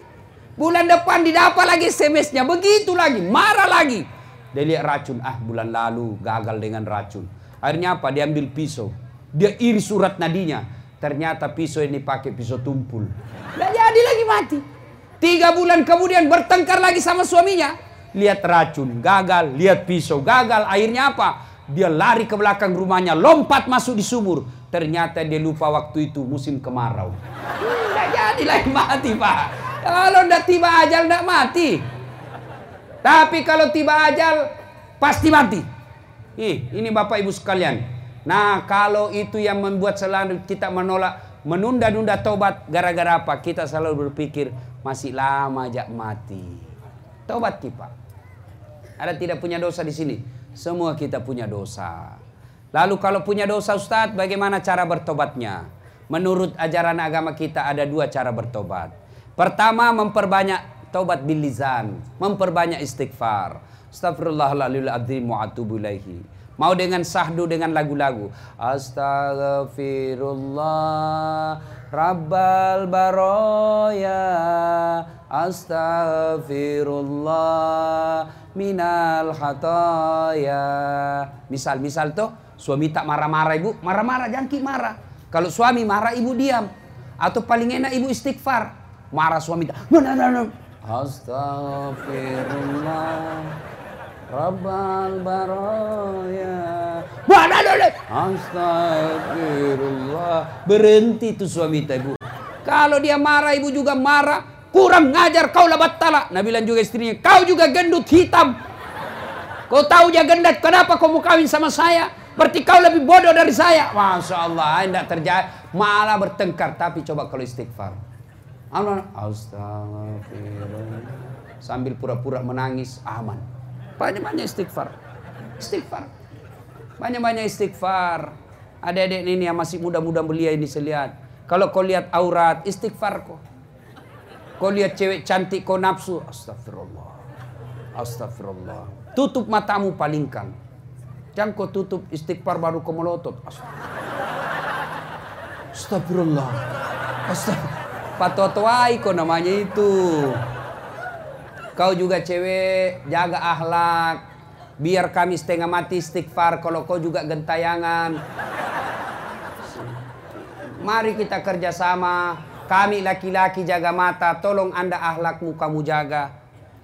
Speaker 1: Bulan depan didapat lagi SMS-nya, begitu lagi, marah lagi. Dia lihat racun, ah bulan lalu gagal dengan racun. Akhirnya apa? Dia ambil pisau. Dia iris surat nadinya. Ternyata pisau ini pakai pisau tumpul. Tidak jadi lagi mati. Tiga bulan kemudian bertengkar lagi sama suaminya. Lihat racun, gagal. Lihat pisau, gagal. Akhirnya apa? Dia lari ke belakang rumahnya, lompat masuk di sumur. Ternyata dia lupa waktu itu musim kemarau. Tidak jadi lagi mati, Pak. Kalau tidak tiba ajal, tidak mati. Tapi kalau tiba ajal, pasti mati. Ih, ini Bapak Ibu sekalian. Nah, kalau itu yang membuat selalu kita menolak menunda-nunda tobat gara-gara apa? Kita selalu berpikir masih lama ajak mati. Tobat kita. Ada tidak punya dosa di sini? Semua kita punya dosa. Lalu kalau punya dosa Ustadz, bagaimana cara bertobatnya? Menurut ajaran agama kita ada dua cara bertobat. Pertama memperbanyak tobat bilizan, memperbanyak istighfar. Astagfirullahaladzim wa atubu ilaihi. Mau dengan sahdu dengan lagu-lagu. Astaghfirullah Rabbal baroya Astaghfirullah minal hataya. Misal-misal tuh suami tak marah-marah ibu, marah-marah jangki marah. Kalau suami marah ibu diam. Atau paling enak ibu istighfar. Marah suami tak. Astagfirullah Rabbal baraya. Mana dulu? Astagfirullah. Berhenti tuh suami ibu. Kalau dia marah ibu juga marah. Kurang ngajar kau lah batala. Nabi bilang juga istrinya. Kau juga gendut hitam. Kau tahu dia gendut. Kenapa kau mau kawin sama saya? Berarti kau lebih bodoh dari saya. Masya Allah. Tidak terjadi. Malah bertengkar. Tapi coba kalau istighfar. Astagfirullah. Sambil pura-pura menangis. Aman. Banyak-banyak istighfar. Istighfar. Banyak-banyak istighfar. Adik-adik ini yang masih muda-muda belia ini saya lihat. Kalau kau lihat aurat, istighfar kau. Kau lihat cewek cantik, kau nafsu. Astagfirullah. Astagfirullah. Tutup matamu palingkan. Jangan kau tutup istighfar baru kau melotot. Astagfirullah. Astagfirullah. Patotoai kau namanya itu. Kau juga cewek, jaga akhlak. Biar kami setengah mati istighfar kalau kau juga gentayangan. Mari kita kerjasama. Kami laki-laki jaga mata, tolong anda akhlakmu kamu jaga.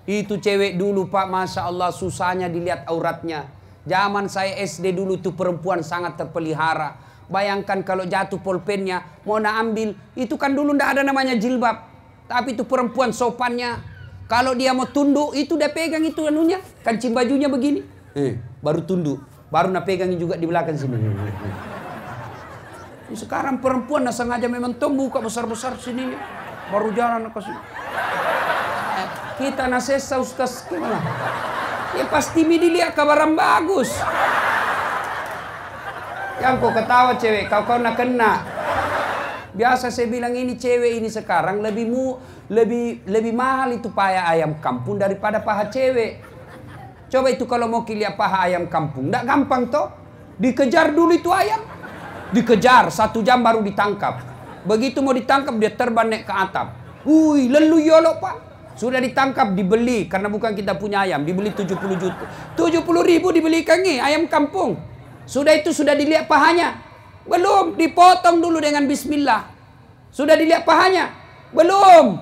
Speaker 1: Itu cewek dulu pak, Masya Allah susahnya dilihat auratnya. Zaman saya SD dulu itu perempuan sangat terpelihara. Bayangkan kalau jatuh pulpennya, mau nak ambil. Itu kan dulu ndak ada namanya jilbab. Tapi itu perempuan sopannya. Kalau dia mau tunduk, itu dia pegang itu anunya. Kancing bajunya begini. Eh, baru tunduk. Baru nak pegang juga di belakang sini. Sekarang perempuan nah sengaja memang tumbuh buka besar-besar sini. Baru jalan ke sini. Eh, kita nasesa ustaz gimana? Ya pasti mi dilihat kabaran bagus. Yang kau ketawa cewek, kau kau nak kena. Biasa saya bilang ini cewek ini sekarang lebih mu lebih lebih mahal itu paha ayam kampung daripada paha cewek. Coba itu kalau mau kiliat paha ayam kampung, tidak gampang toh. Dikejar dulu itu ayam. Dikejar, satu jam baru ditangkap. Begitu mau ditangkap dia terbang naik ke atap. Wih, lelu yolo pak. Sudah ditangkap, dibeli karena bukan kita punya ayam, dibeli 70 juta. 70 ribu dibeli kangi ayam kampung. Sudah itu sudah dilihat pahanya. Belum, dipotong dulu dengan bismillah. Sudah dilihat pahanya? Belum.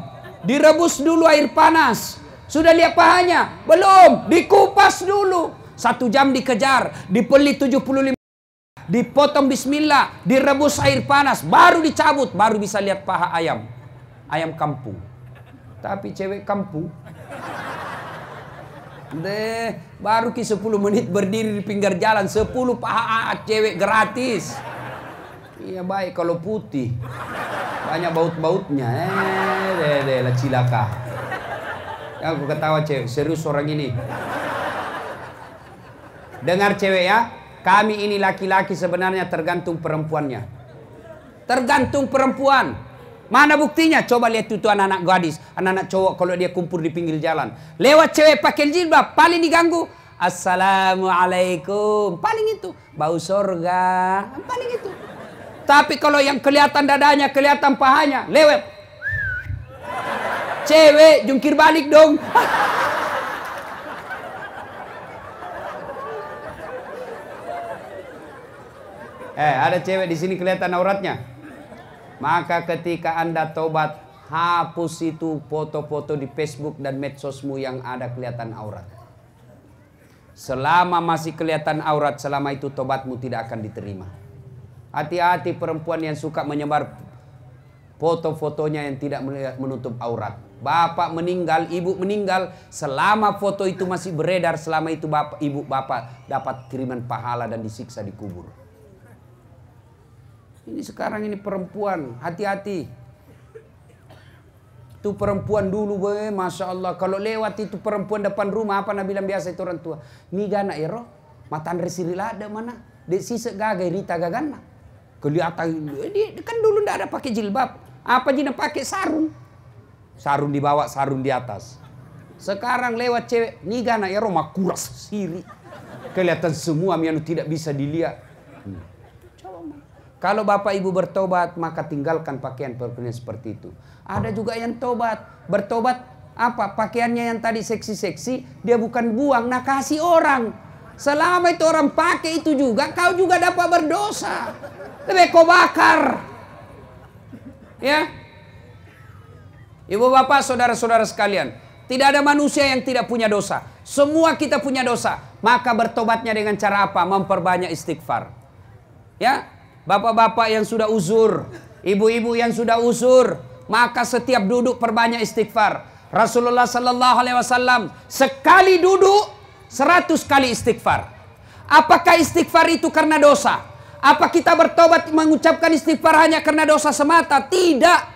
Speaker 1: Direbus dulu air panas. Sudah lihat pahanya? Belum. Dikupas dulu. Satu jam dikejar. Dipeli 75 dipotong bismillah, direbus air panas, baru dicabut, baru bisa lihat paha ayam. Ayam kampung. Tapi cewek kampung. Deh, baru ki 10 menit berdiri di pinggir jalan, 10 paha cewek gratis. Iya baik kalau putih. Banyak baut-bautnya. Eh, deh, deh, lah cilaka. Aku ketawa cewek, serius orang ini. Dengar cewek ya, kami ini laki-laki sebenarnya tergantung perempuannya. Tergantung perempuan. Mana buktinya? Coba lihat itu anak-anak gadis, anak-anak cowok kalau dia kumpul di pinggir jalan. Lewat cewek pakai jilbab, paling diganggu. Assalamualaikum. Paling itu. Bau sorga. Paling itu. Tapi kalau yang kelihatan dadanya, kelihatan pahanya, lewat. Cewek jungkir balik dong. eh, ada cewek di sini kelihatan auratnya. Maka ketika Anda tobat, hapus itu foto-foto di Facebook dan medsosmu yang ada kelihatan aurat. Selama masih kelihatan aurat, selama itu tobatmu tidak akan diterima. Hati-hati perempuan yang suka menyebar foto-fotonya yang tidak menutup aurat. Bapak meninggal, ibu meninggal, selama foto itu masih beredar, selama itu bapak, ibu bapak dapat kiriman pahala dan disiksa di kubur. Ini sekarang ini perempuan, hati-hati. Itu perempuan dulu, be, masya Allah. Kalau lewat itu perempuan depan rumah, apa Nabi bilang biasa itu orang tua. Miga anak ero, matan resirila ada mana? Dek sisa gagai rita gagana. Kelihatan, dia kan dulu ndak ada pakai jilbab. Apa jina pakai sarung? Sarung di bawah, sarung di atas. Sekarang lewat cewek, niga anak ero makuras siri. Kelihatan semua yang tidak bisa dilihat. Kalau bapak ibu bertobat, maka tinggalkan pakaian pakaian seperti itu. Ada juga yang tobat, bertobat apa pakaiannya yang tadi seksi-seksi, dia bukan buang, nah kasih orang. Selama itu orang pakai itu juga, kau juga dapat berdosa. Lebih kau bakar. Ya. Ibu bapak, saudara-saudara sekalian. Tidak ada manusia yang tidak punya dosa. Semua kita punya dosa. Maka bertobatnya dengan cara apa? Memperbanyak istighfar. Ya, Bapak-bapak yang sudah uzur, ibu-ibu yang sudah uzur, maka setiap duduk perbanyak istighfar. Rasulullah sallallahu alaihi wasallam sekali duduk seratus kali istighfar. Apakah istighfar itu karena dosa? Apa kita bertobat mengucapkan istighfar hanya karena dosa semata? Tidak.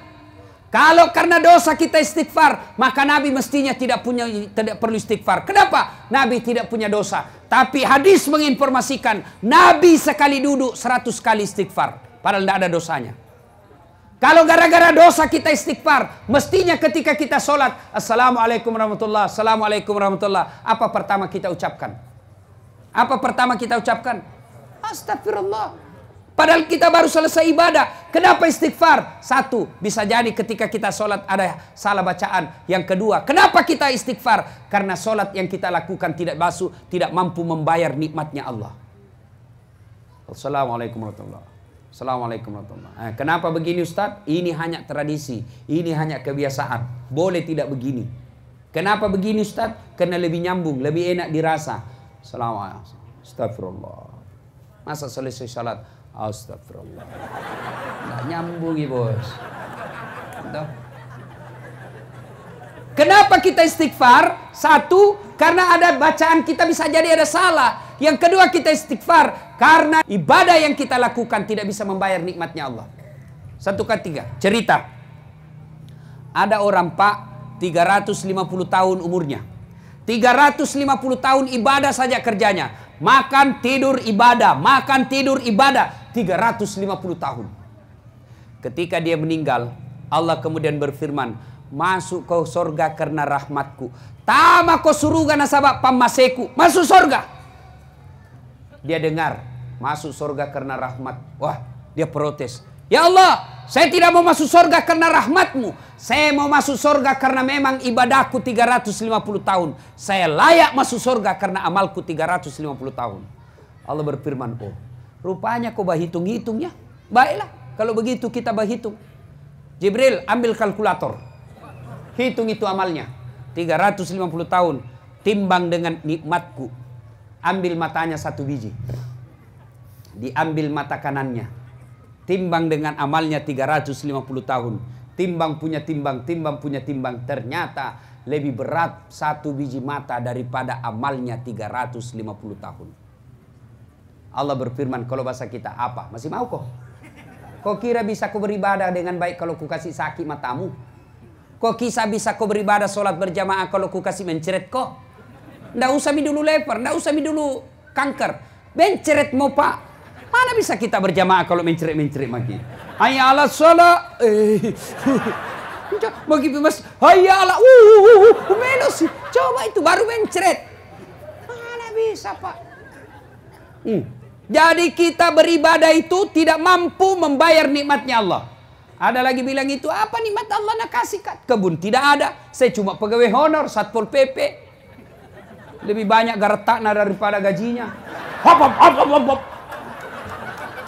Speaker 1: Kalau karena dosa kita istighfar, maka Nabi mestinya tidak punya tidak perlu istighfar. Kenapa? Nabi tidak punya dosa. Tapi hadis menginformasikan Nabi sekali duduk seratus kali istighfar. Padahal tidak ada dosanya. Kalau gara-gara dosa kita istighfar, mestinya ketika kita sholat, Assalamualaikum warahmatullah, Assalamualaikum warahmatullah. Apa pertama kita ucapkan? Apa pertama kita ucapkan? Astagfirullah. Padahal kita baru selesai ibadah. Kenapa istighfar? Satu, bisa jadi ketika kita sholat ada salah bacaan. Yang kedua, kenapa kita istighfar? Karena sholat yang kita lakukan tidak basuh, tidak mampu membayar nikmatnya Allah. Assalamualaikum warahmatullahi Assalamualaikum warahmatullahi eh, Kenapa begini Ustaz? Ini hanya tradisi. Ini hanya kebiasaan. Boleh tidak begini. Kenapa begini Ustaz? Karena lebih nyambung, lebih enak dirasa. Assalamualaikum. Astagfirullah. Masa selesai salat Astagfirullah. Nggak nyambung ya bos. Entah. Kenapa kita istighfar? Satu, karena ada bacaan kita bisa jadi ada salah. Yang kedua kita istighfar karena ibadah yang kita lakukan tidak bisa membayar nikmatnya Allah. Satu ketiga, cerita. Ada orang pak 350 tahun umurnya. 350 tahun ibadah saja kerjanya. Makan tidur ibadah, makan tidur ibadah. 350 tahun. Ketika dia meninggal, Allah kemudian berfirman, masuk kau sorga karena rahmatku. Tama kau suruga nasabak pamaseku, masuk sorga. Dia dengar, masuk sorga karena rahmat. Wah, dia protes. Ya Allah, saya tidak mau masuk surga karena rahmatmu. Saya mau masuk surga karena memang ibadahku 350 tahun. Saya layak masuk surga karena amalku 350 tahun. Allah berfirman, oh rupanya kau berhitung-hitung ya. Baiklah, kalau begitu kita berhitung. Jibril ambil kalkulator. Hitung itu amalnya. 350 tahun. Timbang dengan nikmatku. Ambil matanya satu biji. Diambil mata kanannya timbang dengan amalnya 350 tahun. Timbang punya timbang, timbang punya timbang. Ternyata lebih berat satu biji mata daripada amalnya 350 tahun. Allah berfirman kalau bahasa kita apa? Masih mau kok? Kau kira bisa kau beribadah dengan baik kalau ku kasih sakit matamu? Kau kisah bisa kau beribadah sholat berjamaah kalau ku kasih menceret kok? Nggak usah mi dulu leper, nggak usah mi dulu kanker. Menceret mau pak, Mana bisa kita berjamaah kalau mencerit-mencerit lagi? Hayya ala sholat. Eh. Bagi mas, hayya ala. Uh, uh, uh, uh, sih. Coba itu baru mencret. Mana bisa pak? Hmm. Jadi kita beribadah itu tidak mampu membayar nikmatnya Allah. Ada lagi bilang itu apa nikmat Allah nak kasih kebun tidak ada. Saya cuma pegawai honor satpol pp. Lebih banyak gartakna daripada gajinya. Hop hop hop hop hop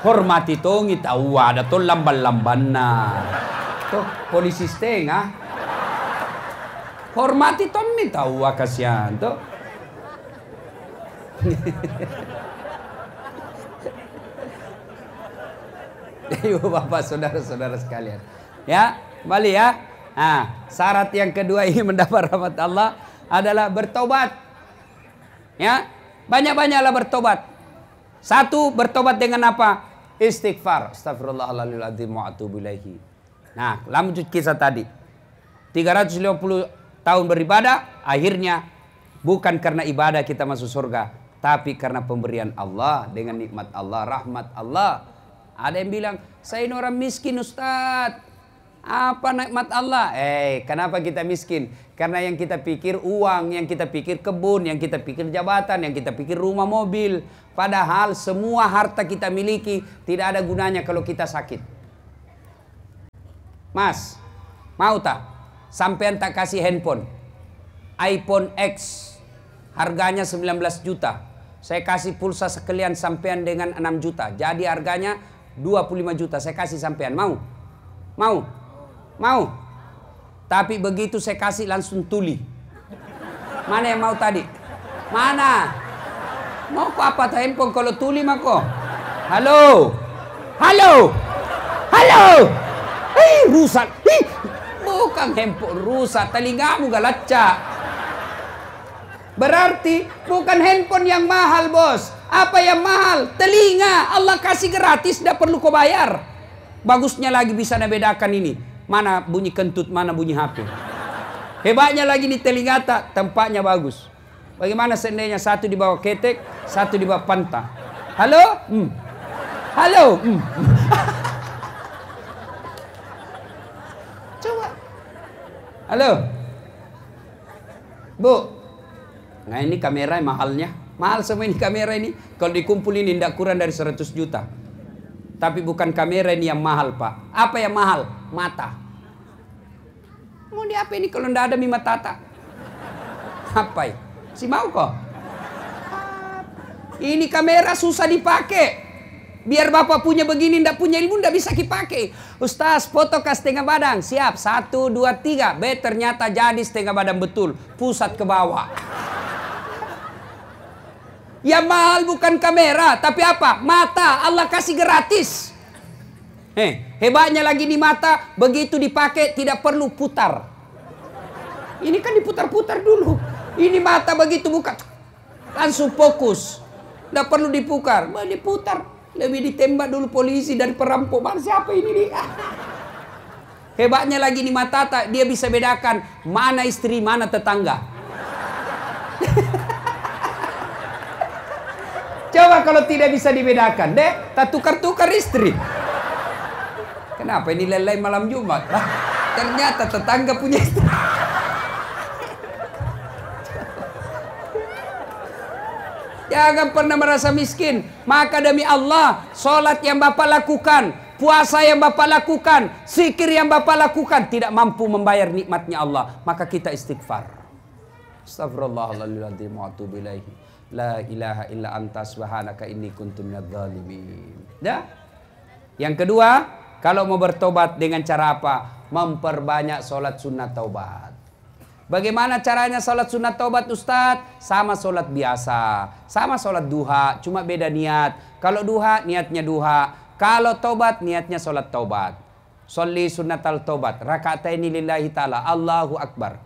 Speaker 1: hormati tongi tahu ada tuh lamban-lamban na. Tuh polisi setengah. Hormati mi tahu kasihan tuh. Ayo bapak saudara-saudara sekalian. Ya, kembali ya. Nah, syarat yang kedua ini mendapat rahmat Allah adalah bertobat. Ya, banyak-banyaklah bertobat. Satu, bertobat dengan apa? Istighfar. Astagfirullahaladzim wa. Nah, lanjut kisah tadi. 350 tahun beribadah, akhirnya bukan karena ibadah kita masuk surga, tapi karena pemberian Allah dengan nikmat Allah, rahmat Allah. Ada yang bilang, saya ini orang miskin Ustadz. Apa nikmat Allah? Eh, kenapa kita miskin? Karena yang kita pikir uang, yang kita pikir kebun, yang kita pikir jabatan, yang kita pikir rumah mobil. Padahal semua harta kita miliki tidak ada gunanya kalau kita sakit. Mas, mau tak? Sampean tak kasih handphone. iPhone X harganya 19 juta. Saya kasih pulsa sekalian sampean dengan 6 juta. Jadi harganya 25 juta. Saya kasih sampean. Mau? Mau? Mau? Tapi begitu saya kasih langsung tuli. Mana yang mau tadi? Mana? Mau kok apa tuh handphone kalau tuli mah kok? Halo? Halo? Halo? Hei, rusak. Hei, bukan handphone rusak, telingamu galacca. Berarti bukan handphone yang mahal, bos. Apa yang mahal? Telinga. Allah kasih gratis, tidak perlu kau bayar. Bagusnya lagi bisa bedakan ini mana bunyi kentut, mana bunyi HP. Hebatnya lagi di telinga tak, tempatnya bagus. Bagaimana seandainya satu di bawah ketek, satu di bawah panta. Halo? Hmm. Halo? Hmm. Coba. Halo? Bu. Nah ini kamera mahalnya. Mahal semua ini kamera ini. Kalau dikumpulin tidak kurang dari 100 juta. Tapi bukan kamera ini yang mahal pak. Apa yang mahal? Mata. Mau di apa ini kalau ndak ada mima tata? Apa ya? Si mau kok? Ini kamera susah dipakai. Biar bapak punya begini, ndak punya ilmu, ndak bisa dipakai. Ustaz, foto ke setengah badan. Siap, satu, dua, tiga. B ternyata jadi setengah badan betul. Pusat ke bawah. Ya mahal bukan kamera, tapi apa? Mata Allah kasih gratis. Eh, hebatnya lagi di mata, begitu dipakai tidak perlu putar. Ini kan diputar-putar dulu. Ini mata begitu buka, langsung fokus. Tidak perlu diputar, bah, diputar. Lebih ditembak dulu polisi dari perampok. Mana siapa ini nih? Hebatnya lagi di mata dia bisa bedakan mana istri, mana tetangga. Coba kalau tidak bisa dibedakan, deh, tak tukar-tukar istri. Kenapa ini lelai malam Jumat? Lah, ternyata tetangga punya istri. Jangan pernah merasa miskin. Maka demi Allah, sholat yang Bapak lakukan puasa yang Bapak lakukan, sikir yang Bapak lakukan tidak mampu membayar nikmatnya Allah, maka kita istighfar. Astagfirullahaladzim. La ilaha illa anta subhanaka inni kuntu minadh-dhalimin. Ya? Yang kedua, kalau mau bertobat dengan cara apa? Memperbanyak sholat sunat taubat. Bagaimana caranya sholat sunat taubat Ustadz? Sama sholat biasa. Sama sholat duha, cuma beda niat. Kalau duha, niatnya duha. Kalau taubat, niatnya sholat taubat. Sholli sunat al taubat. Rakataini lillahi ta'ala. Allahu Akbar.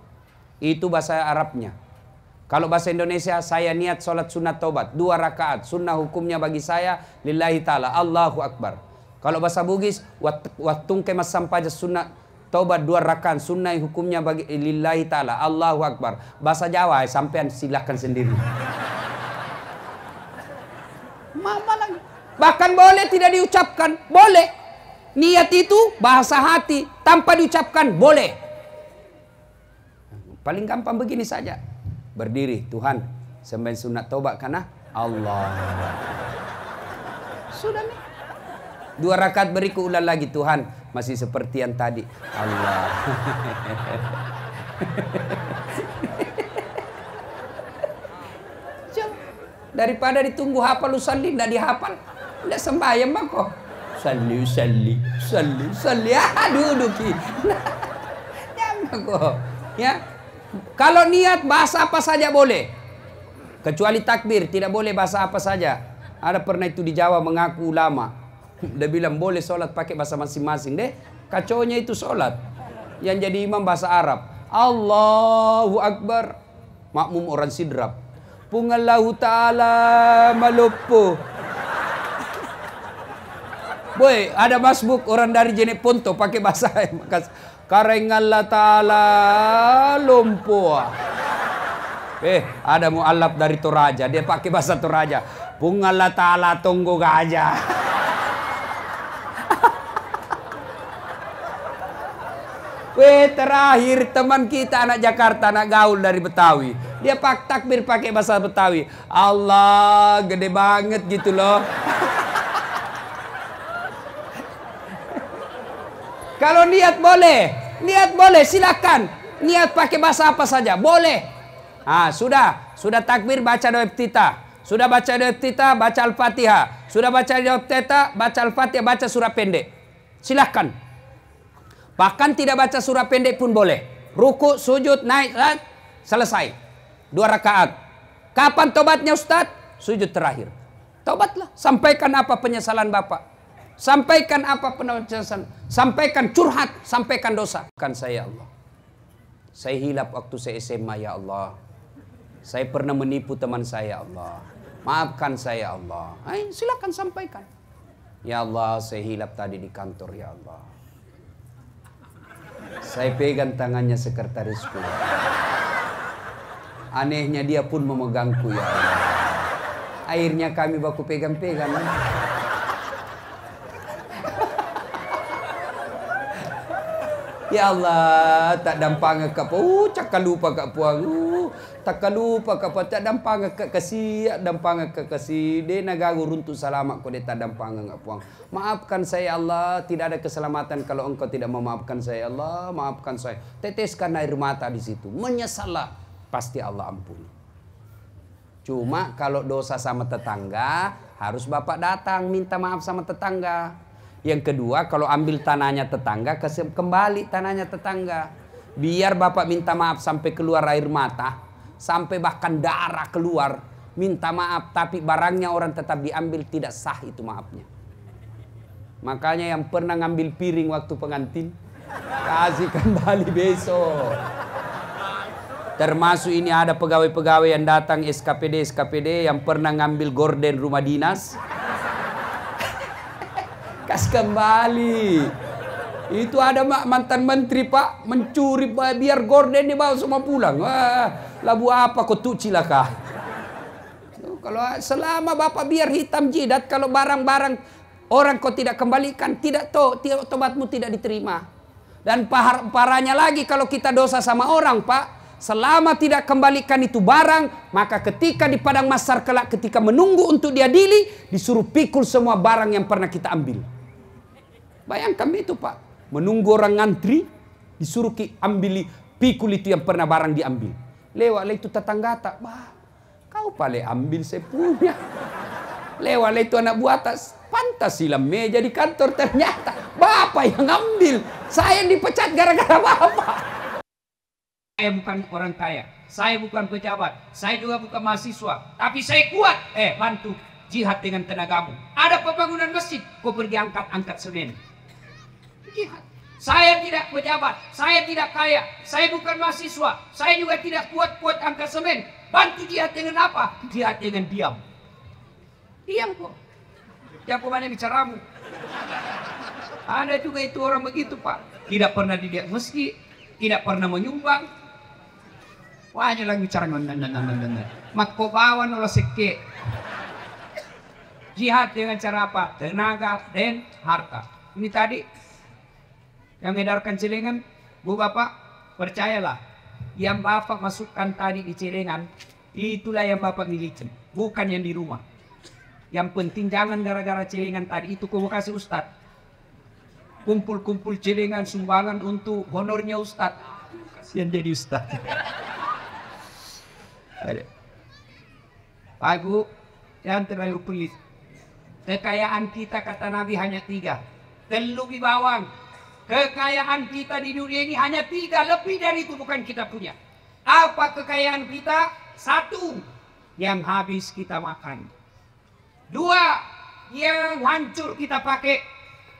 Speaker 1: Itu bahasa Arabnya. Kalau bahasa Indonesia, saya niat sholat sunat taubat. Dua rakaat. Sunnah hukumnya bagi saya, lillahi ta'ala. Allahu Akbar. Kalau bahasa Bugis, watung kemas sampaja sunat Taubat dua rakaat sunnah hukumnya bagi lillahi taala. Allahu akbar. Bahasa Jawa eh, sampean silahkan sendiri. Mama lagi. Bahkan boleh tidak diucapkan, boleh. Niat itu bahasa hati tanpa diucapkan boleh. Paling gampang begini saja. Berdiri, Tuhan, sembahyang sunat taubat karena Allah. Sudah nih. Dua rakaat beriku ulang lagi Tuhan masih seperti yang tadi. Allah. Daripada ditunggu hafal usalli tidak dihafal. Tidak sembahyang mah kok. Salli, salli, salli, salli. Ah, duduk. Jangan kok. Ya. Kalau niat bahasa apa saja boleh. Kecuali takbir, tidak boleh bahasa apa saja. Ada pernah itu di Jawa mengaku ulama. Dia bilang boleh sholat pakai bahasa masing-masing deh. Kacaunya itu sholat. Yang jadi imam bahasa Arab. Allahu Akbar. Makmum orang sidrap. Pungallahu ta'ala malupu. Boy, ada masbuk orang dari jenis Ponto pakai bahasa Karengallah ta'ala lumpuh. Eh, ada mu'alaf dari Toraja. Dia pakai bahasa Toraja. Pungallah ta'ala tunggu gajah. Weh terakhir teman kita anak Jakarta, anak gaul dari Betawi. Dia pak takbir pakai bahasa Betawi. Allah gede banget gitu loh. Kalau niat boleh, niat boleh silakan. Niat pakai bahasa apa saja, boleh. Ah, sudah, sudah takbir baca doa iftitah. Sudah baca doa iftitah, baca Al-Fatihah. Sudah baca doa iftitah, baca Al-Fatihah, baca surah pendek. Silahkan. Bahkan tidak baca surah pendek pun boleh. Ruku, sujud, naik, selesai. Dua rakaat. Kapan tobatnya Ustaz? Sujud terakhir. Tobatlah. Sampaikan apa penyesalan Bapak. Sampaikan apa penyesalan. Sampaikan curhat. Sampaikan dosa. Kan saya Allah. Saya hilap waktu saya SMA ya Allah. Saya pernah menipu teman saya Allah. Maafkan saya Allah. Ayo, silakan sampaikan. Ya Allah, saya hilap tadi di kantor ya Allah. Saya pegang tangannya sekretarisku. Anehnya dia pun memegangku ya Allah. Akhirnya kami baku pegang-pegang. Ya Allah, tak dampang ke apa? Uh, cakap lupa kat puang. Uh, tak lupa ke apa? Tak dampang ke kasih, dampang ke kasih. Dia negara runtuh selamat kau dia tak dampang ke puang. Maafkan saya Allah, tidak ada keselamatan kalau engkau tidak memaafkan saya Allah. Maafkan saya. Teteskan air mata di situ. Menyesallah, pasti Allah ampuni. Cuma kalau dosa sama tetangga, harus bapak datang minta maaf sama tetangga. Yang kedua, kalau ambil tanahnya tetangga, kembali tanahnya tetangga. Biar bapak minta maaf sampai keluar air mata, sampai bahkan darah keluar, minta maaf, tapi barangnya orang tetap diambil tidak sah itu maafnya. Makanya yang pernah ngambil piring waktu pengantin, kasih kembali besok. Termasuk ini ada pegawai-pegawai yang datang SKPD SKPD yang pernah ngambil gorden rumah dinas kembali. Itu ada mantan menteri pak mencuri biar gorden dibawa semua pulang. Wah, labu apa kau tuh cilaka? Kalau selama bapak biar hitam jidat, kalau barang-barang orang kau tidak kembalikan, tidak to, tobatmu tidak diterima. Dan par parahnya lagi kalau kita dosa sama orang pak, selama tidak kembalikan itu barang, maka ketika di padang masar kelak ketika menunggu untuk diadili, disuruh pikul semua barang yang pernah kita ambil. Bayangkan itu Pak. Menunggu orang ngantri, disuruh ki ambil pikul itu yang pernah barang diambil. Lewat itu tetangga tak, bah, kau paling ambil saya punya. Lewat itu anak buah atas, pantas silam meja di kantor ternyata bapak yang ambil. Saya dipecat gara-gara bapak. Saya bukan orang kaya, saya bukan pejabat, saya juga bukan mahasiswa, tapi saya kuat. Eh, bantu jihad dengan tenagamu. Ada pembangunan masjid, kau pergi angkat-angkat semen. Saya tidak pejabat, saya tidak kaya, saya bukan mahasiswa, saya juga tidak kuat-kuat angkat semen. Bantu jihad dengan apa? Jihad dengan diam. Diam kok. Jangan mana bicaramu. Ada juga itu orang begitu pak. Tidak pernah dilihat meski, tidak pernah menyumbang, Wanya lang bicara nan. Makobawan oleh seke. Jihad dengan cara apa? Tenaga dan harta. Ini tadi yang edarkan celengan, Bu Bapak, percayalah. Yang Bapak masukkan tadi di celengan, itulah yang Bapak miliki. Bukan yang di rumah. Yang penting jangan gara-gara celengan tadi itu kau kasih Ustadz. Kumpul-kumpul celengan sumbangan untuk honornya Ustadz. Yang jadi Ustadz. Pak Ibu, jangan terlalu pelit. Kekayaan kita kata Nabi hanya tiga. Terlebih bawang. Kekayaan kita di dunia ini hanya tiga. Lebih dari itu bukan kita punya. Apa kekayaan kita? Satu, yang habis kita makan. Dua, yang hancur kita pakai.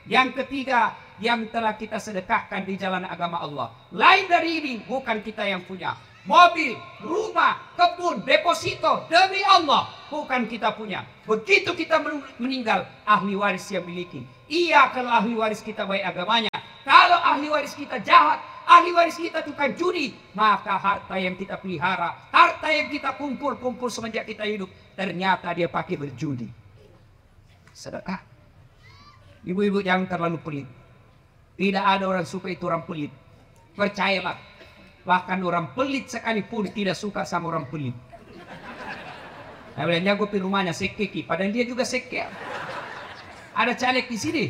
Speaker 1: Yang ketiga, yang telah kita sedekahkan di jalan agama Allah. Lain dari ini, bukan kita yang punya mobil, rumah, kebun, deposito demi Allah bukan kita punya. Begitu kita meninggal, ahli waris yang miliki. Iya kalau ahli waris kita baik agamanya. Kalau ahli waris kita jahat, ahli waris kita tukang judi, maka harta yang kita pelihara, harta yang kita kumpul-kumpul semenjak kita hidup, ternyata dia pakai berjudi. Sedekah. Ibu-ibu yang terlalu pelit. Tidak ada orang suka itu orang pelit. Percayalah, Bahkan orang pelit sekalipun tidak suka sama orang pelit. Nah, dia gue rumahnya sekeki, padahal dia juga seke. Ada caleg di sini?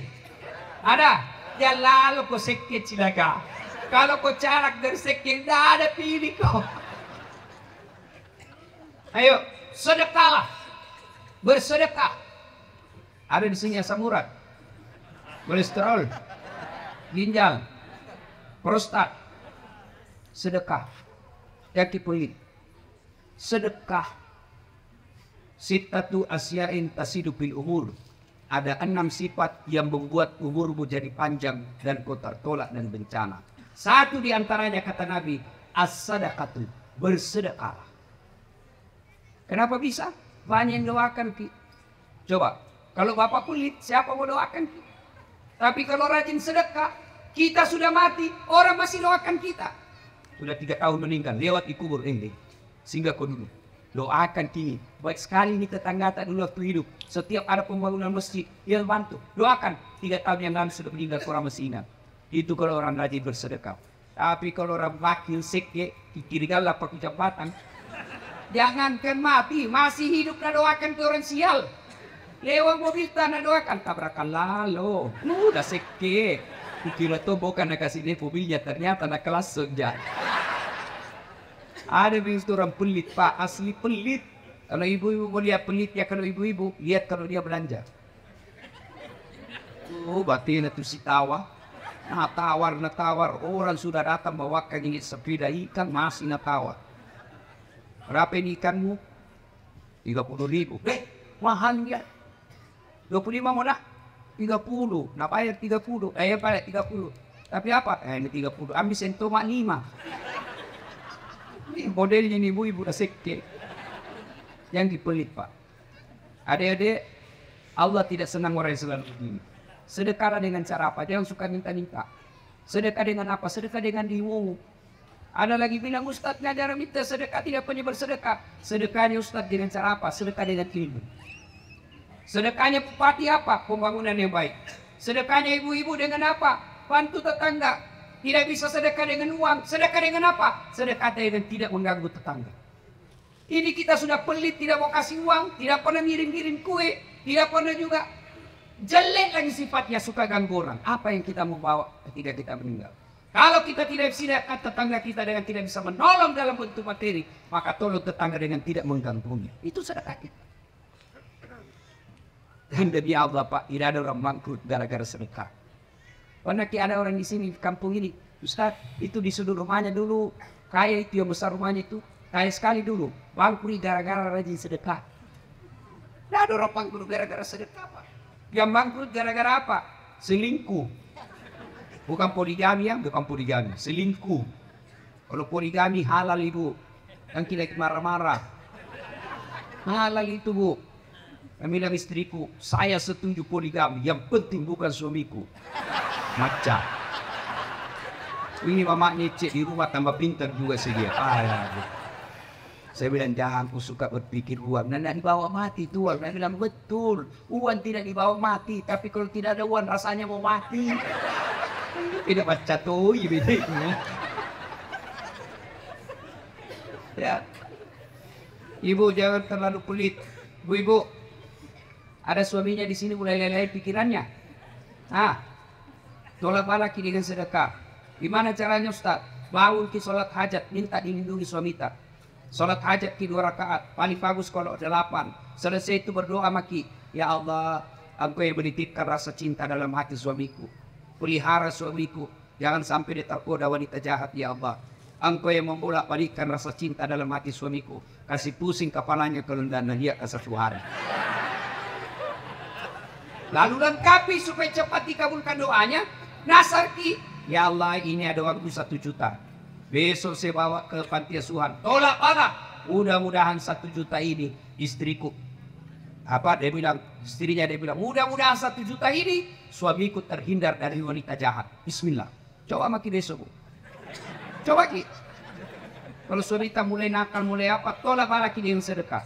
Speaker 1: Ada? Ya lalu kau seke cilaka. Kalau kau caleg dari seke, tidak ada pilih kau. Ayo, sedekahlah. Bersedekah. Ada di sini asam urat. Kolesterol. Ginjal. Prostat sedekah. Yang pelit. Sedekah. Sitatu asyain tasidu bil umur. Ada enam sifat yang membuat umurmu jadi panjang dan kau tertolak dan bencana. Satu di antaranya kata Nabi, as-sadaqatu, bersedekah. Kenapa bisa? Banyak yang doakan ki. Coba, kalau Bapak kulit, siapa mau doakan ki? Tapi kalau rajin sedekah, kita sudah mati, orang masih doakan kita. Sudah tiga tahun meninggal, lewat di kubur ini. Sehingga kau dulu. Doakan kini. Baik sekali ini tetangga tak dulu waktu hidup. Setiap ada pembangunan masjid, dia bantu. Doakan. Tiga tahun yang lalu sudah meninggal orang masih ingat. Itu kalau orang rajin bersedekah. Tapi kalau orang wakil sekye, lah pakai jabatan. Jangankan mati, masih hidup nak doakan ke orang sial. Lewat mobil tanah doakan, tabrakan lalu. Udah sekye. Kukira tuh bukan nak kasih dia mobilnya, ternyata nak kelas saja. Ada bis orang pelit, Pak. Asli pelit. Kalau ibu-ibu mau lihat pelit, ya kalau ibu-ibu, lihat kalau dia belanja. Oh, batin itu si tawa. Nah, tawar, nah tawar. Orang sudah datang bawa kagingit sepeda ikan, masih nah tawar. Berapa ini ikanmu? 30 ribu. Eh, mahal ya. 25 mau dah. 30. Nak bayar 30. Eh, bayar 30. Tapi apa? Eh, ini 30. Ambil sentuh 5. Ini modelnya ini ibu-ibu sekte. Yang dipelit, Pak. Adik-adik, Allah tidak senang orang yang selalu begini. Sedekah dengan cara apa? Jangan suka minta-minta. Sedekah dengan apa? Sedekah dengan dimu. Ada lagi bilang Ustaz ngajar minta sedekah tidak punya bersedekah. Sedekahnya Ustaz dengan cara apa? Sedekah dengan ilmu. Sedekahnya bupati apa? Pembangunan yang baik. Sedekahnya ibu-ibu dengan apa? Bantu tetangga. Tidak bisa sedekah dengan uang. Sedekah dengan apa? Sedekah dengan tidak mengganggu tetangga. Ini kita sudah pelit, tidak mau kasih uang, tidak pernah ngirim-ngirim kue, tidak pernah juga Jelek lagi sifatnya suka ganggu orang. Apa yang kita mau bawa ketika kita meninggal? Kalau kita tidak bisa tetangga kita dengan tidak bisa menolong dalam bentuk materi, maka tolong tetangga dengan tidak mengganggunya. Itu sedekah kita. Dan demi Allah Pak, tidak ada orang bangkrut gara-gara sedekah. Pernah ada orang di sini di kampung ini, Ustaz, itu di sudut rumahnya dulu, kaya itu yang besar rumahnya itu, kaya sekali dulu, bangkrut gara-gara rajin sedekah. Tidak ada orang bangkrut gara-gara sedekah Pak. Yang bangkrut gara-gara apa? Selingkuh. Bukan poligami ya, bukan poligami. Selingkuh. Kalau poligami halal ibu. Yang kita marah-marah. Halal itu bu. Kami bilang istriku, saya setuju poligami. Yang penting bukan suamiku. Macam. Ini mamanya cek di rumah tambah pintar juga sih dia. Ah, ya, Saya bilang jangan aku suka berpikir uang. Nah, dibawa mati tuan. Saya bilang betul. Uang tidak dibawa mati. Tapi kalau tidak ada uang rasanya mau mati. Ini baca tuh ini. Ya. Ibu jangan terlalu pelit. Bu ibu, ada suaminya di sini mulai lain pikirannya. Ah, tolak laki dengan sedekah. Gimana caranya Ustaz? Bangun ki sholat hajat, minta dilindungi suami tak. Sholat hajat ki dua rakaat, paling bagus kalau delapan. Selesai itu berdoa maki, Ya Allah, Engkau yang menitipkan rasa cinta dalam hati suamiku. Pelihara suamiku. Jangan sampai dia tergoda wanita jahat ya Allah. Engkau yang membolak balikan rasa cinta dalam hati suamiku. Kasih pusing kepalanya ke dan dia ke satu hari. Lalu lengkapi supaya cepat dikabulkan doanya. Nasarki. Ya Allah ini ada waktu satu juta. Besok saya bawa ke panti asuhan. Tolak parah. Mudah-mudahan satu juta ini istriku. Apa dia bilang? Istrinya dia bilang mudah-mudahan satu juta ini suamiku terhindar dari wanita jahat. Bismillah. Coba maki besok coba ki kalau suami kita mulai nakal mulai apa tolak laki dengan sedekah.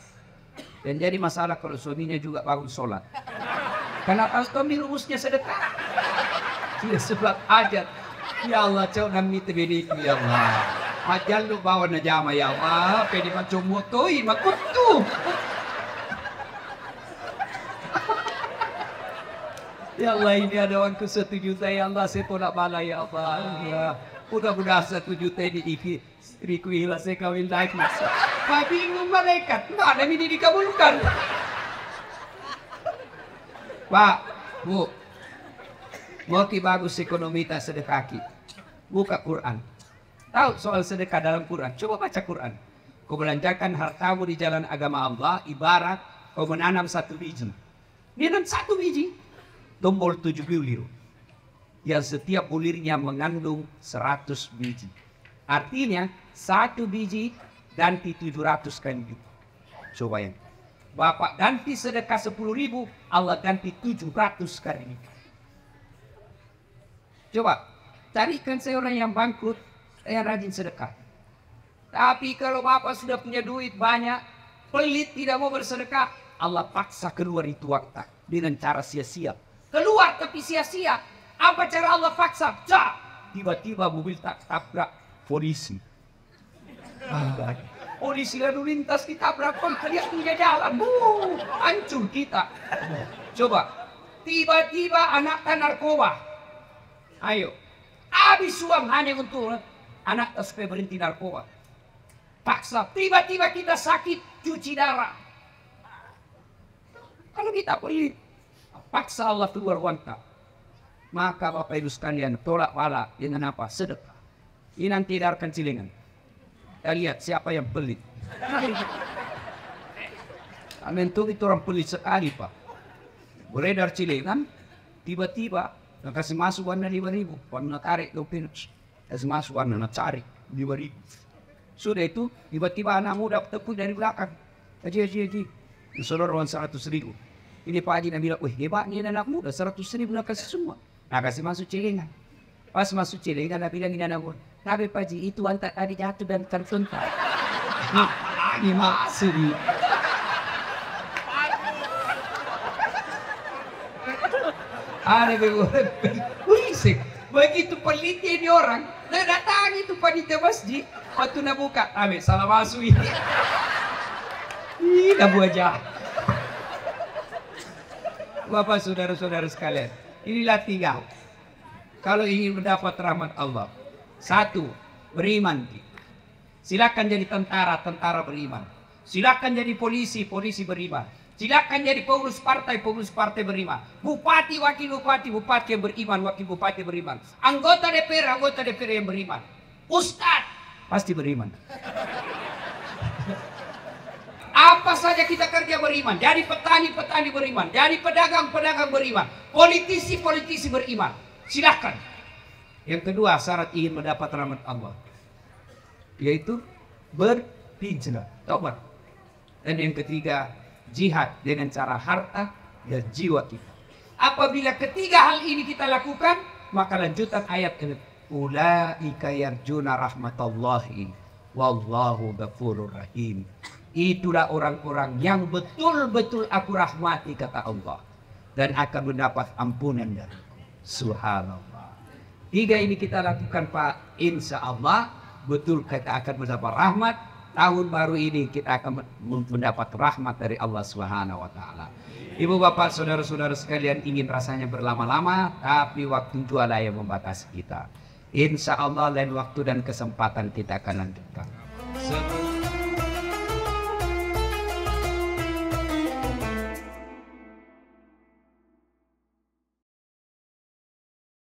Speaker 1: Dan jadi masalah kalau suaminya juga bangun sholat. Karena suami rumusnya sedekah tidak sebab hajat ya Allah coba nami tebedi ya Allah Majal lu bawa najama ya Allah pedi macam motoi makutu Ya Allah ini ada uangku satu juta ya Allah saya tolak bala ya Allah. Ya. Mudah-mudahan satu juta ini iki istriku hilang saya kawin lagi. Pak bingung malaikat, mana ini dikabulkan? Pak, Bu, mau ki bagus ekonomi tak sedekah Buka Quran. Tahu soal sedekah dalam Quran? Coba baca Quran. Kau belanjakan hartamu di jalan agama Allah, ibarat kau menanam satu biji. Menanam satu biji, tombol 7 bulir yang setiap bulirnya mengandung 100 biji. Artinya satu biji ganti 700 kali Coba yang Bapak ganti sedekah 10 ribu, Allah ganti 700 kali Coba, carikan seorang yang bangkrut, yang rajin sedekah. Tapi kalau Bapak sudah punya duit banyak, pelit tidak mau bersedekah, Allah paksa keluar itu waktu dengan cara sia-sia keluar tapi sia-sia. Apa cara Allah paksa? Cak! Tiba-tiba mobil tak tabrak polisi. polisi lalu lintas ditabrak pun kalian punya jalan. Uh, hancur kita. Coba. Tiba-tiba anak narkoba. Ayo. Habis uang hanya untuk anak supaya berhenti narkoba. Paksa. Tiba-tiba kita sakit cuci darah. Kalau kita beli paksa Allah keluar wanita. Maka Bapak Ibu sekalian tolak wala dengan apa? Sedekah. Ini nanti darkan cilingan. Kita lihat siapa yang pelit. Amin itu orang pelit sekali Pak. Beredar cilingan, tiba-tiba nak kasih masuk warna lima ribu. Warna tarik dopin. Kasih masuk warna nak cari lima ribu. Sudah itu tiba-tiba anak muda tepuk dari belakang. Haji, haji, haji. Saudara seratus ribu. Ini Pak Haji nak bilang, wih hebatnya anak muda, seratus ribu nak kasih semua. Nak kasih masuk celengan. Pas masuk celengan, nak bilang ini anak muda. Tapi Pak Haji, itu antar tadi jatuh dan tersuntak. Ini maksud Ada berisik. Begitu pelitnya ini orang, nah datang itu panitia masjid, waktu nak buka, ambil salah masuk ini. Ih, dah buah jahat.
Speaker 2: Bapak saudara-saudara sekalian. Inilah tiga. Kalau ingin mendapat rahmat Allah. Satu, beriman. Silakan jadi tentara, tentara beriman. Silakan jadi polisi, polisi beriman. Silakan jadi pengurus partai, pengurus partai beriman. Bupati, wakil bupati, bupati yang beriman, wakil bupati beriman. Anggota DPR, anggota DPR yang beriman. Ustadz, pasti beriman. Apa saja kita kerja beriman. Jadi petani-petani beriman. Jadi pedagang-pedagang beriman. Politisi-politisi beriman. Silahkan. Yang kedua syarat ingin mendapat rahmat Allah. Yaitu berhijrah. Tobat. Dan yang ketiga jihad dengan cara harta dan jiwa kita. Apabila ketiga hal ini kita lakukan, maka lanjutan ayat ini. Ulaika yarjuna rahmatallahi wallahu ghafurur rahim. Itulah orang-orang yang betul-betul aku rahmati kata Allah. Dan akan mendapat ampunan dari Subhanallah. Tiga ini kita lakukan Pak. Insya Allah betul kita akan mendapat rahmat. Tahun baru ini kita akan mendapat rahmat dari Allah Subhanahu wa taala. Ibu bapak saudara-saudara sekalian ingin rasanya berlama-lama tapi waktu jualan yang membatasi kita. Insya Allah lain waktu dan kesempatan kita akan lanjut.